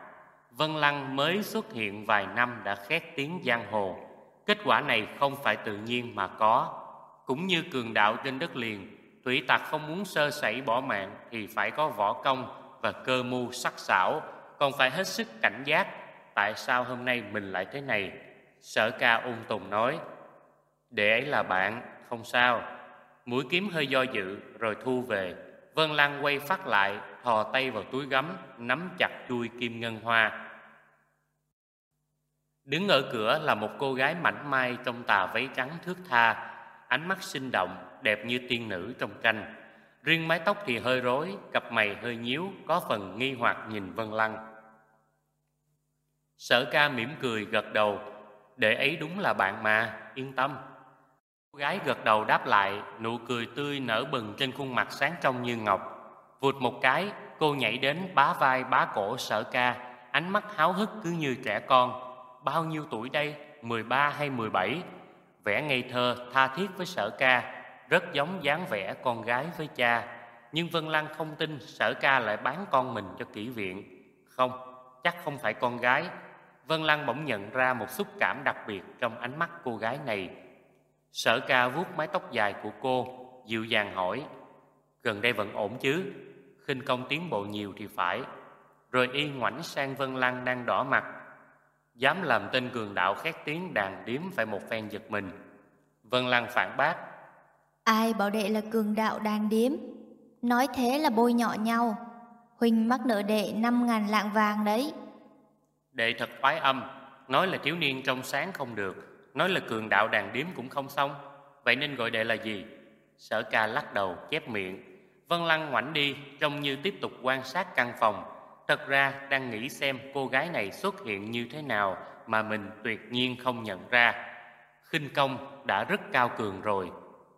vân lăng mới xuất hiện vài năm đã khét tiếng giang hồ. Kết quả này không phải tự nhiên mà có cũng như cường đạo trên đất liền thủy tặc không muốn sơ sẩy bỏ mạng thì phải có võ công và cơ mưu sắc sảo. Còn phải hết sức cảnh giác, tại sao hôm nay mình lại thế này? Sở ca ung tùng nói, để ấy là bạn, không sao. Mũi kiếm hơi do dự, rồi thu về. Vân Lan quay phát lại, Thò tay vào túi gấm, Nắm chặt chui kim ngân hoa. Đứng ở cửa là một cô gái mảnh mai Trong tà váy trắng thước tha. Ánh mắt sinh động Đẹp như tiên nữ trong tranh Riêng mái tóc thì hơi rối Cặp mày hơi nhíu Có phần nghi hoặc nhìn Vân Lăng Sở ca mỉm cười gật đầu Để ấy đúng là bạn mà Yên tâm Cô gái gật đầu đáp lại, nụ cười tươi nở bừng trên khuôn mặt sáng trong như ngọc. Vụt một cái, cô nhảy đến bá vai bá cổ sở ca, ánh mắt háo hức cứ như trẻ con. Bao nhiêu tuổi đây, 13 hay 17? Vẻ ngây thơ, tha thiết với sở ca, rất giống dáng vẻ con gái với cha. Nhưng Vân lan không tin sở ca lại bán con mình cho kỹ viện. Không, chắc không phải con gái. Vân lan bỗng nhận ra một xúc cảm đặc biệt trong ánh mắt cô gái này Sở ca vuốt mái tóc dài của cô Dịu dàng hỏi Gần đây vẫn ổn chứ khinh công tiến bộ nhiều thì phải Rồi y ngoảnh sang Vân lan đang đỏ mặt Dám làm tên cường đạo khét tiếng đàn điếm phải một phen giật mình. Vân Lăng phản bác. Ai bảo đệ là cường đạo đàn điếm? Nói thế là bôi nhọ nhau. Huynh mắc nợ đệ năm ngàn lạng vàng đấy. Đệ thật khoái âm. Nói là thiếu niên trong sáng không được. Nói là cường đạo đàn điếm cũng không xong. Vậy nên gọi đệ là gì? Sở ca lắc đầu chép miệng. Vân Lăng ngoảnh đi Trông như tiếp tục quan sát căn phòng Thật ra đang nghĩ xem cô gái này xuất hiện như thế nào mà mình tuyệt nhiên không nhận ra. khinh công đã rất cao cường rồi,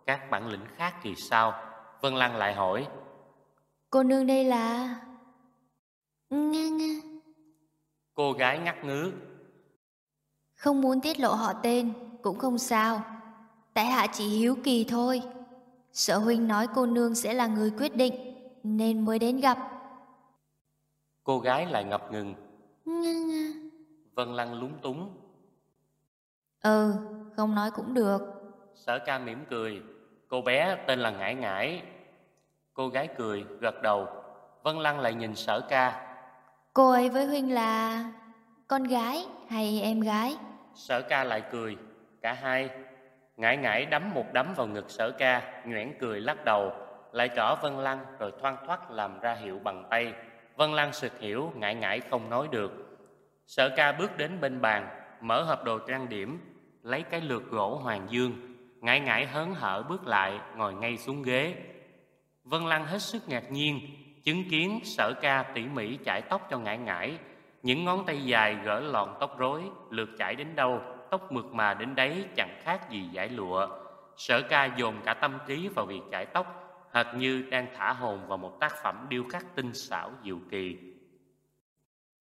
các bản lĩnh khác thì sao? Vân Lăng lại hỏi. Cô nương đây là... Nga nga. Cô gái ngắt ngứ. Không muốn tiết lộ họ tên, cũng không sao. Tại hạ chỉ hiếu kỳ thôi. Sợ huynh nói cô nương sẽ là người quyết định, nên mới đến gặp. Cô gái lại ngập ngừng. Vân Lăng lúng túng. Ừ, không nói cũng được. Sở ca mỉm cười. Cô bé tên là Ngải Ngải. Cô gái cười, gật đầu. Vân Lăng lại nhìn sở ca. Cô ấy với huynh là con gái hay em gái? Sở ca lại cười. Cả hai. Ngải Ngải đấm một đấm vào ngực sở ca, nhoẻn cười lắc đầu. Lại trỏ Vân Lăng rồi thoang thoát làm ra hiệu bằng tay. Vân Lan sực hiểu, ngại ngại không nói được. Sở ca bước đến bên bàn, mở hộp đồ trang điểm, lấy cái lược gỗ hoàng dương, ngại ngại hớn hở bước lại, ngồi ngay xuống ghế. Vân Lan hết sức ngạc nhiên, chứng kiến sở ca tỉ mỉ chải tóc cho ngại ngại, những ngón tay dài gỡ lọn tóc rối, lượt chải đến đâu, tóc mượt mà đến đấy chẳng khác gì giải lụa. Sở ca dồn cả tâm trí vào việc chải tóc, hệt như đang thả hồn vào một tác phẩm điêu khắc tinh xảo diệu kỳ.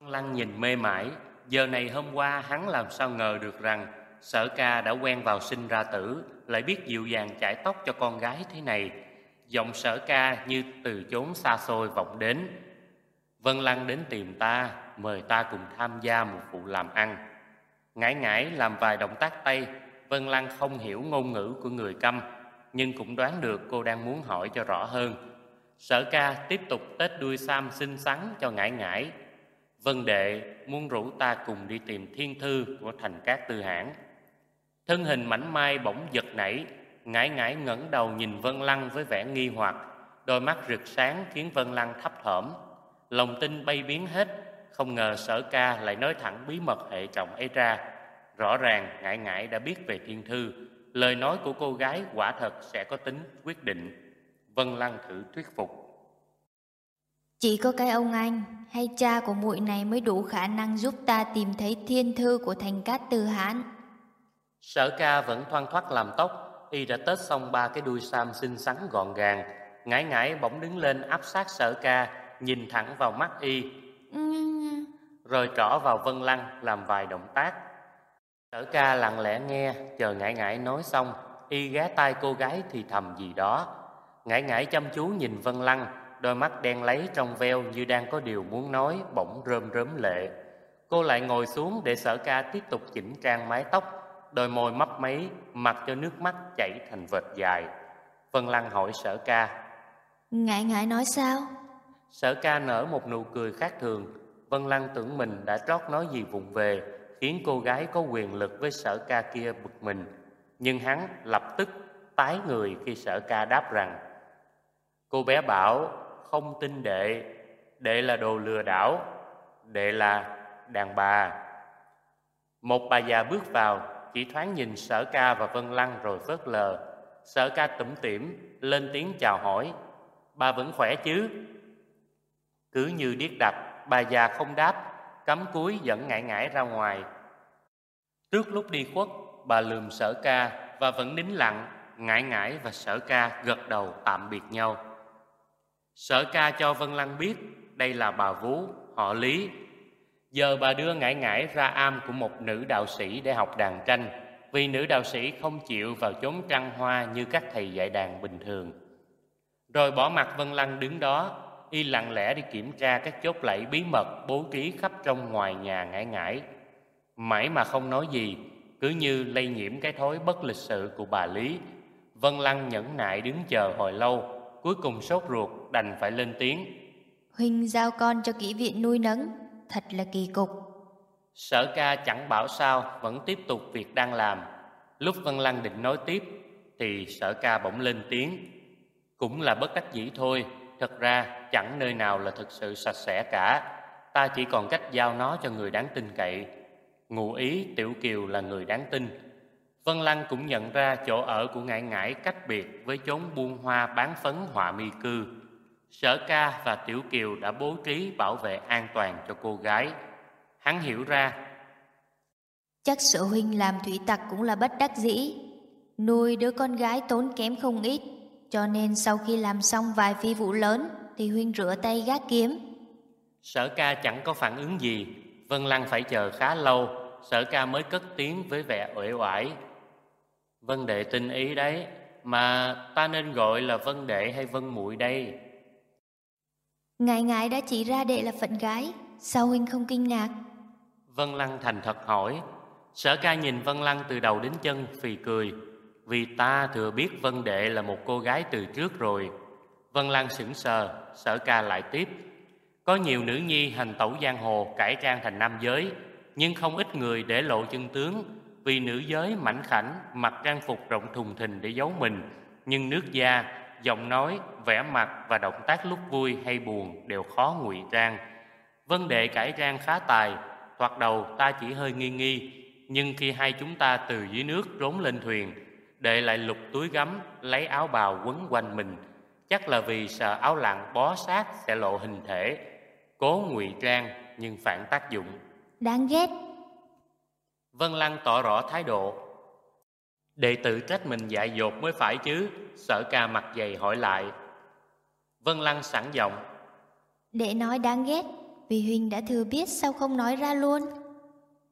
Lăng nhìn mê mải, giờ này hôm qua hắn làm sao ngờ được rằng sở ca đã quen vào sinh ra tử, lại biết dịu dàng chải tóc cho con gái thế này. Giọng sở ca như từ chốn xa xôi vọng đến. Vân Lăng đến tìm ta, mời ta cùng tham gia một vụ làm ăn. Ngãi ngãi làm vài động tác tay, Vân Lăng không hiểu ngôn ngữ của người câm, nhưng cũng đoán được cô đang muốn hỏi cho rõ hơn. Sở ca tiếp tục tết đuôi sam xinh xắn cho ngải ngải. Vân đệ muốn rủ ta cùng đi tìm thiên thư của thành cát tư hãn. Thân hình mảnh mai bỗng giật nảy, ngải ngải ngẩng đầu nhìn Vân Lăng với vẻ nghi hoặc, đôi mắt rực sáng khiến Vân Lăng thấp thỏm. Lòng tin bay biến hết, không ngờ sở ca lại nói thẳng bí mật hệ trọng ấy ra. Rõ ràng ngải ngải đã biết về thiên thư, lời nói của cô gái quả thật sẽ có tính quyết định. Vân Lăng thử thuyết phục. Chỉ có cái ông anh hay cha của muội này mới đủ khả năng giúp ta tìm thấy thiên thư của thành cát tư hán. Sở ca vẫn thoăn thoắt làm tóc, y đã tết xong ba cái đuôi sam xinh xắn gọn gàng. Ngải ngải bỗng đứng lên áp sát sở ca, nhìn thẳng vào mắt y. Rồi trỏ vào Vân Lăng làm vài động tác Sở ca lặng lẽ nghe, chờ ngải ngải nói xong, y ghé tai cô gái thì thầm gì đó. Ngải ngải chăm chú nhìn Vân Lăng, đôi mắt đen lấy trong veo như đang có điều muốn nói, bỗng rơm rớm lệ. Cô lại ngồi xuống để sở ca tiếp tục chỉnh trang mái tóc, đôi môi mấp máy, mặc cho nước mắt chảy thành vệt dài. Vân Lăng hỏi sở ca. Ngại ngại nói sao? Sở ca nở một nụ cười khác thường. Vân Lăng tưởng mình đã trót nói gì vùng về, khiến cô gái có quyền lực với sở ca kia bực mình. Nhưng hắn lập tức tái người khi sở ca đáp rằng Cô bé bảo không tin đệ, đệ là đồ lừa đảo, đệ là đàn bà. Một bà già bước vào, chỉ thoáng nhìn sở ca và Vân Lăng rồi phớt lờ. Sở ca tủm tỉm lên tiếng chào hỏi, bà vẫn khỏe chứ? Cứ như điếc đặt, bà già không đáp cắm cúi dẫn ngại ngại ra ngoài. Trước lúc đi khuất, bà lườm sở ca và vẫn nín lặng, ngãi ngải và sở ca gật đầu tạm biệt nhau. Sở ca cho Vân Lăng biết đây là bà Vú, họ Lý. Giờ bà đưa ngải ngải ra am của một nữ đạo sĩ để học đàn tranh, vì nữ đạo sĩ không chịu vào chốn trăng hoa như các thầy dạy đàn bình thường. Rồi bỏ mặt Vân Lăng đứng đó, y lặng lẽ đi kiểm tra các chốt lẫy bí mật bố trí khắp trong ngoài nhà ngải ngải. Mãi mà không nói gì, cứ như lây nhiễm cái thói bất lịch sự của bà Lý. Vân Lăng nhẫn nại đứng chờ hồi lâu, cuối cùng sốt ruột đành phải lên tiếng. Huynh giao con cho kỹ viện nuôi nấng, thật là kỳ cục. Sở ca chẳng bảo sao, vẫn tiếp tục việc đang làm. Lúc Vân Lăng định nói tiếp, thì sở ca bỗng lên tiếng. Cũng là bất đắc dĩ thôi, Thật ra chẳng nơi nào là thực sự sạch sẽ cả Ta chỉ còn cách giao nó cho người đáng tin cậy Ngụ ý Tiểu Kiều là người đáng tin Vân Lăng cũng nhận ra chỗ ở của ngải ngải cách biệt với chốn buôn hoa bán phấn họa mi cư Sở ca và Tiểu Kiều đã bố trí bảo vệ an toàn cho cô gái. Hắn hiểu ra. Chắc sở huynh làm thủy tặc cũng là bất đắc dĩ. Nuôi đứa con gái tốn kém không ít, cho nên sau khi làm xong vài phi vụ lớn thì huynh rửa tay gác kiếm. Sở ca chẳng có phản ứng gì, Vân Lăng phải chờ khá lâu, sở ca mới cất tiếng với vẻ uể oải. Vân đệ tinh ý đấy, mà ta nên gọi là Vân đệ hay Vân muội đây? Ngài ngài đã chỉ ra đệ là phận gái, sao huynh không kinh ngạc? Vân Lăng thành thật hỏi. Sở ca nhìn Vân Lăng từ đầu đến chân phì cười. Vì ta thừa biết Vân Đệ là một cô gái từ trước rồi. Vân Lăng sững sờ, sở ca lại tiếp. Có nhiều nữ nhi hành tẩu giang hồ cải trang thành nam giới, nhưng không ít người để lộ chân tướng vì nữ giới mảnh khảnh mặc trang phục rộng thùng thình để giấu mình, nhưng nước da, giọng nói, vẻ mặt và động tác lúc vui hay buồn đều khó ngụy trang. Vân Đệ cải trang khá tài, thoạt đầu ta chỉ hơi nghi nghi, nhưng khi hai chúng ta từ dưới nước trốn lên thuyền, đệ lại lục túi gấm, lấy áo bào quấn quanh mình, chắc là vì sợ áo lặn bó sát sẽ lộ hình thể, cố ngụy trang nhưng phản tác dụng. Đáng ghét. Vân Lăng tỏ rõ thái độ. Đệ tử trách mình dại dột mới phải chứ, sở ca mặt dày hỏi lại. Vân Lăng sẵn giọng. Đệ nói đáng ghét, vì Huynh đã thừa biết sao không nói ra luôn.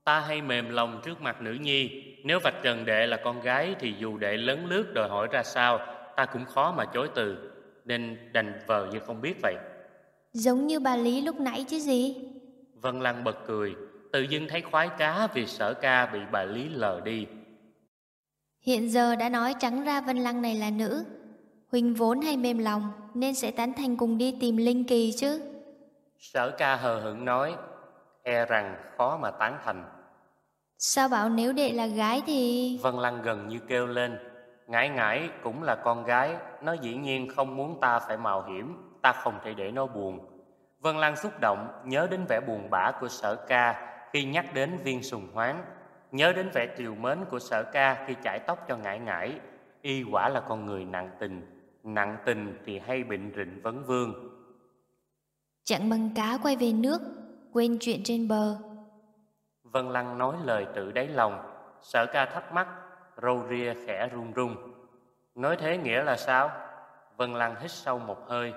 Ta hay mềm lòng trước mặt nữ nhi, nếu vạch trần đệ là con gái thì dù đệ lớn lướt đòi hỏi ra sao, ta cũng khó mà chối từ, nên đành vờ như không biết vậy. Giống như bà Lý lúc nãy chứ gì? Vân Lăng bật cười, tự dưng thấy khoái trá vì sở ca bị bà Lý lờ đi. Hiện giờ đã nói trắng ra Vân Lăng này là nữ, Huynh vốn hay mềm lòng nên sẽ tán thành cùng đi tìm Linh Kỳ chứ. Sở ca hờ hững nói, e rằng khó mà tán thành. Sao bảo nếu đệ là gái thì... Vân Lăng gần như kêu lên, ngãi ngãi cũng là con gái, nó dĩ nhiên không muốn ta phải mạo hiểm, ta không thể để nó buồn. Vân Lăng xúc động, nhớ đến vẻ buồn bã của sở ca khi nhắc đến viên sùng hoáng, nhớ đến vẻ triều mến của sở ca khi chải tóc cho ngãi ngãi, y quả là con người nặng tình, nặng tình thì hay bệnh rịnh vấn vương. Chẳng bằng cá quay về nước, quên chuyện trên bờ. Vân Lăng nói lời tự đáy lòng, sở ca thắc mắc, râu ria khẽ run run. Nói thế nghĩa là sao? Vân Lăng hít sâu một hơi.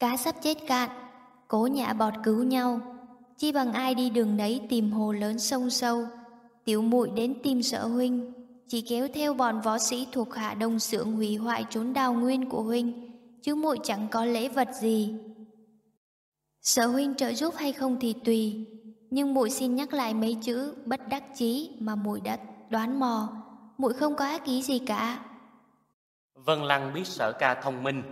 Cá sắp chết cạn, cố nhã bọt cứu nhau. Chi bằng ai đi đường đấy tìm hồ lớn sông sâu, tiểu muội đến tìm sở huynh, chỉ kéo theo bọn võ sĩ thuộc hạ đông sượng hủy hoại trốn đào nguyên của huynh, chứ muội chẳng có lễ vật gì. Sở huynh trợ giúp hay không thì tùy, nhưng muội xin nhắc lại mấy chữ bất đắc chí mà muội đã đoán mò, muội không có ác ý gì cả. Vân Lăng biết sở ca thông minh,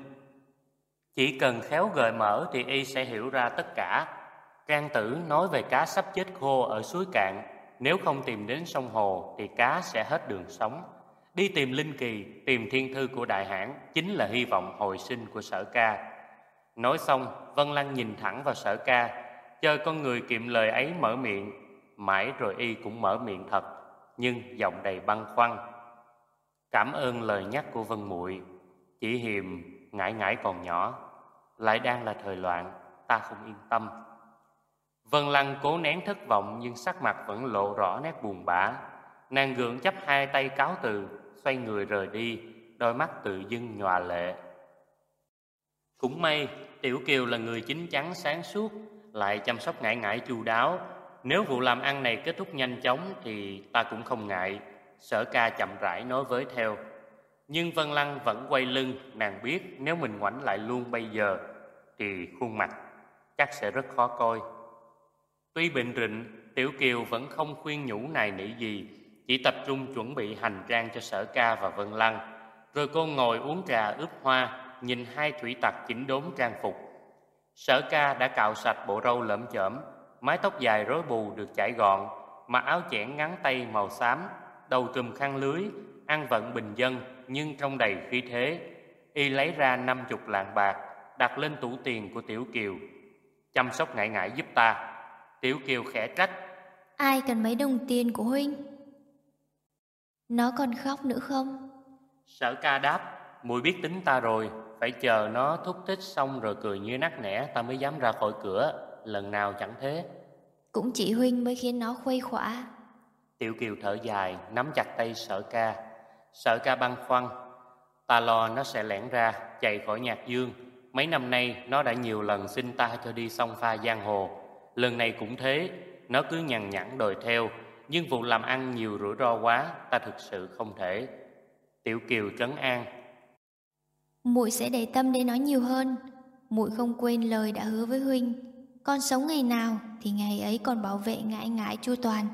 chỉ cần khéo gợi mở thì y sẽ hiểu ra tất cả. Trang tử nói về cá sắp chết khô ở suối cạn, nếu không tìm đến sông hồ thì cá sẽ hết đường sống. Đi tìm linh kỳ, tìm thiên thư của đại hãn chính là hy vọng hồi sinh của sở ca. Nói xong, Vân Lăng nhìn thẳng vào sở ca, chờ con người kiệm lời ấy mở miệng. Mãi rồi y cũng mở miệng thật, nhưng giọng đầy băn khoăn. Cảm ơn lời nhắc của Vân muội chỉ hiềm ngãi ngãi còn nhỏ, lại đang là thời loạn, ta không yên tâm. Vân Lăng cố nén thất vọng nhưng sắc mặt vẫn lộ rõ nét buồn bã. Nàng gượng chấp hai tay cáo từ, xoay người rời đi, đôi mắt tự dưng nhòa lệ. Cũng may, Tiểu Kiều là người chính chắn sáng suốt, lại chăm sóc ngại ngại chu đáo. Nếu vụ làm ăn này kết thúc nhanh chóng thì ta cũng không ngại. Sở ca chậm rãi nói với theo. Nhưng Vân Lăng vẫn quay lưng, nàng biết nếu mình ngoảnh lại luôn bây giờ thì khuôn mặt chắc sẽ rất khó coi. Tuy bệnh rịnh, Tiểu Kiều vẫn không khuyên nhủ này nỉ gì, chỉ tập trung chuẩn bị hành trang cho sở ca và Vân Lăng. Rồi cô ngồi uống trà ướp hoa, nhìn hai thủy tặc chỉnh đốn trang phục. Sở ca đã cạo sạch bộ râu lởm chởm, mái tóc dài rối bù được chải gọn, mặc áo chẽn ngắn tay màu xám, đầu trùm khăn lưới, ăn vận bình dân nhưng trong đầy khí thế. Y lấy ra năm chục lạng bạc, đặt lên tủ tiền của Tiểu Kiều. Chăm sóc ngại ngại giúp ta. Tiểu Kiều khẽ trách. Ai cần mấy đồng tiền của huynh? Nó còn khóc nữa không? Sở ca đáp. muội biết tính ta rồi, phải chờ nó thúc thích xong rồi cười như nắc nẻ ta mới dám ra khỏi cửa, lần nào chẳng thế. Cũng chỉ huynh mới khiến nó khuây khỏa. Tiểu Kiều thở dài, nắm chặt tay Sở Ca. Sở Ca băn khoăn, ta lo nó sẽ lẻn ra, chạy khỏi nhạc dương. Mấy năm nay nó đã nhiều lần xin ta cho đi song pha giang hồ. Lần này cũng thế, nó cứ nhằn nhẵn đòi theo, nhưng vụ làm ăn nhiều rủi ro quá, ta thực sự không thể. Tiểu Kiều trấn an. Muội sẽ để tâm đến nó nhiều hơn. Muội không quên lời đã hứa với huynh. Con sống ngày nào thì ngày ấy còn bảo vệ ngại ngại chu toàn.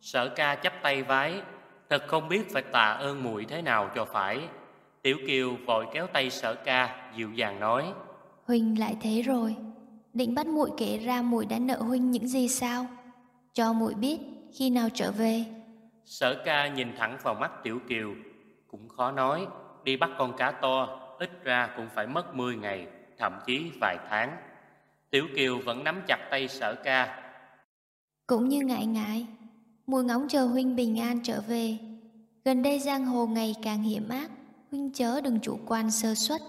Sở ca chắp tay vái, thật không biết phải tạ ơn muội thế nào cho phải. Tiểu Kiều vội kéo tay sở ca, dịu dàng nói. Huynh lại thế rồi, định bắt muội kể ra muội đã nợ huynh những gì sao? Cho muội biết khi nào trở về. Sở ca nhìn thẳng vào mắt Tiểu Kiều, cũng khó nói, đi bắt con cá to, ít ra cũng phải mất 10 ngày, thậm chí vài tháng. Tiểu Kiều vẫn nắm chặt tay sở ca. Cũng như ngại ngại, muội ngóng chờ huynh bình an trở về. Gần đây giang hồ ngày càng hiểm ác, huynh chớ đừng chủ quan sơ suất.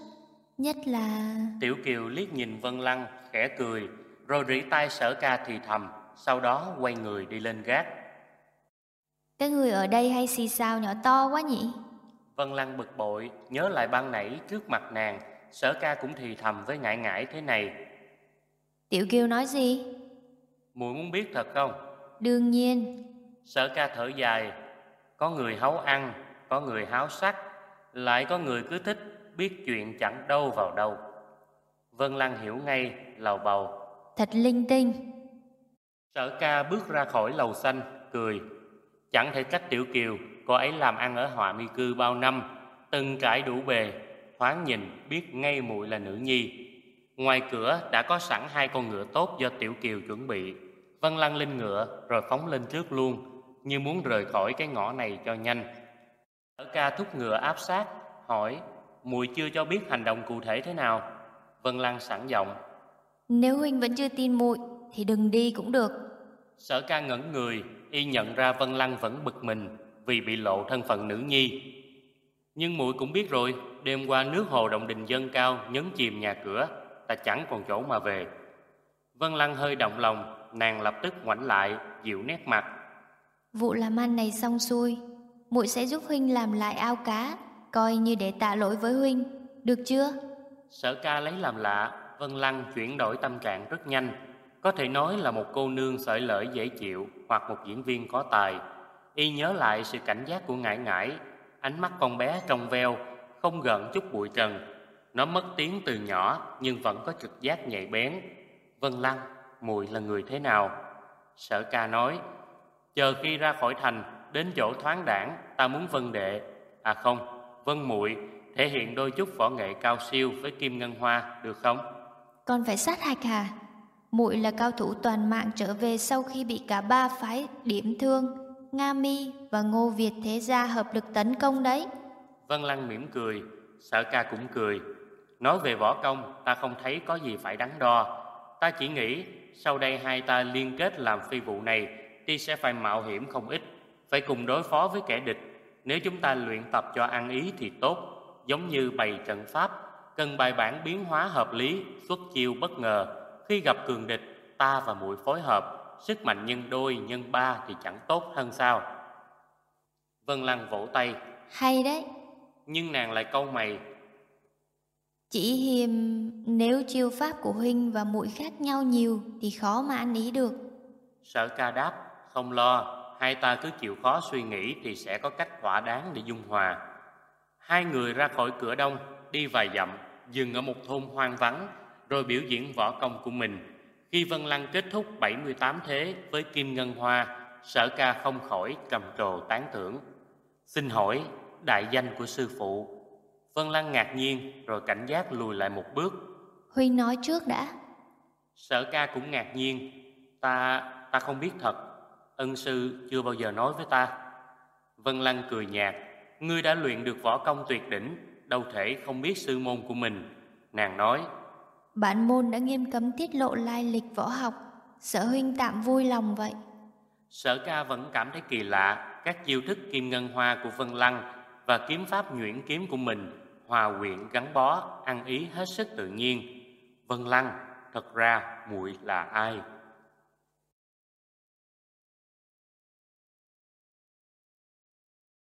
Nhất là... Tiểu Kiều liếc nhìn Vân Lăng, khẽ cười, rồi rỉ tay sở ca thì thầm, sau đó quay người đi lên gác. Cái người ở đây hay xì sao nhỏ to quá nhỉ? Vân Lăng bực bội, nhớ lại ban nãy trước mặt nàng, sở ca cũng thì thầm với ngại ngại thế này. Tiểu Kiều nói gì? Muội muốn biết thật không? Đương nhiên. Sở ca thở dài, có người háo ăn, có người háo sắc, lại có người cứ thích biết chuyện chẳng đâu vào đâu. Vân Lăng hiểu ngay, lầu bầu. Thật linh tinh. Sở ca bước ra khỏi lầu xanh, cười. Chẳng thể trách Tiểu Kiều, cô ấy làm ăn ở họa mi cư bao năm, từng trải đủ bề, thoáng nhìn biết ngay muội là nữ nhi. Ngoài cửa đã có sẵn hai con ngựa tốt do Tiểu Kiều chuẩn bị. Vân Lăng lên ngựa rồi phóng lên trước luôn, như muốn rời khỏi cái ngõ này cho nhanh. Sở ca thúc ngựa áp sát, hỏi, muội chưa cho biết hành động cụ thể thế nào? Vân Lăng sẵn giọng. Nếu huynh vẫn chưa tin muội thì đừng đi cũng được. Sở ca ngẩn người, y nhận ra Vân Lăng vẫn bực mình vì bị lộ thân phận nữ nhi. Nhưng muội cũng biết rồi, đêm qua nước hồ động đình dâng cao nhấn chìm nhà cửa, ta chẳng còn chỗ mà về. Vân Lăng hơi động lòng, nàng lập tức ngoảnh lại, dịu nét mặt. Vụ làm ăn này xong xuôi, muội sẽ giúp huynh làm lại ao cá, coi như để tạ lỗi với huynh, được chưa? Sở ca lấy làm lạ, Vân Lăng chuyển đổi tâm trạng rất nhanh, có thể nói là một cô nương sợi lợi dễ chịu hoặc một diễn viên có tài. Y nhớ lại sự cảnh giác của ngải ngải, ánh mắt con bé trong veo, không gần chút bụi trần. Nó mất tiếng từ nhỏ nhưng vẫn có trực giác nhạy bén. Vân Lăng, muội là người thế nào? Sở ca nói, chờ khi ra khỏi thành, đến chỗ thoáng đảng, ta muốn vân đệ. À không, vân muội thể hiện đôi chút võ nghệ cao siêu với Kim Ngân Hoa, được không? Con phải sát hạch hả? muội là cao thủ toàn mạng trở về sau khi bị cả ba phái điểm thương, Nga Mi và Ngô Việt Thế Gia hợp lực tấn công đấy. Vân Lăng mỉm cười, sở ca cũng cười. Nói về võ công, ta không thấy có gì phải đắn đo. Ta chỉ nghĩ, sau đây hai ta liên kết làm phi vụ này, thì sẽ phải mạo hiểm không ít, phải cùng đối phó với kẻ địch. Nếu chúng ta luyện tập cho ăn ý thì tốt, giống như bày trận pháp, cần bài bản biến hóa hợp lý, xuất chiêu bất ngờ, khi gặp cường địch, ta và muội phối hợp, sức mạnh nhân đôi nhân ba thì chẳng tốt hơn sao? Vân Lăng vỗ tay. Hay đấy. Nhưng nàng lại câu mày. Chỉ hiềm nếu chiêu pháp của huynh và muội khác nhau nhiều thì khó mà ăn ý được. Sở ca đáp, không lo, hai ta cứ chịu khó suy nghĩ thì sẽ có cách thỏa đáng để dung hòa. Hai người ra khỏi cửa đông, đi vài dặm, dừng ở một thôn hoang vắng, rồi biểu diễn võ công của mình. Khi Vân Lăng kết thúc 78 thế với Kim Ngân Hoa, sở ca không khỏi trầm trồ tán thưởng. Xin hỏi, đại danh của sư phụ. Vân Lăng ngạc nhiên rồi cảnh giác lùi lại một bước. Huynh nói trước đã. Sở ca cũng ngạc nhiên. Ta, ta không biết thật. Ân sư chưa bao giờ nói với ta. Vân Lăng cười nhạt. Ngươi đã luyện được võ công tuyệt đỉnh, đâu thể không biết sư môn của mình. Nàng nói, Bản môn đã nghiêm cấm tiết lộ lai lịch võ học, sở huynh tạm vui lòng vậy. Sở ca vẫn cảm thấy kỳ lạ các chiêu thức kim ngân hoa của Vân Lăng và kiếm pháp nhuyễn kiếm của mình. hòa quyện gắn bó ăn ý hết sức tự nhiên vân lăng thật ra muội là ai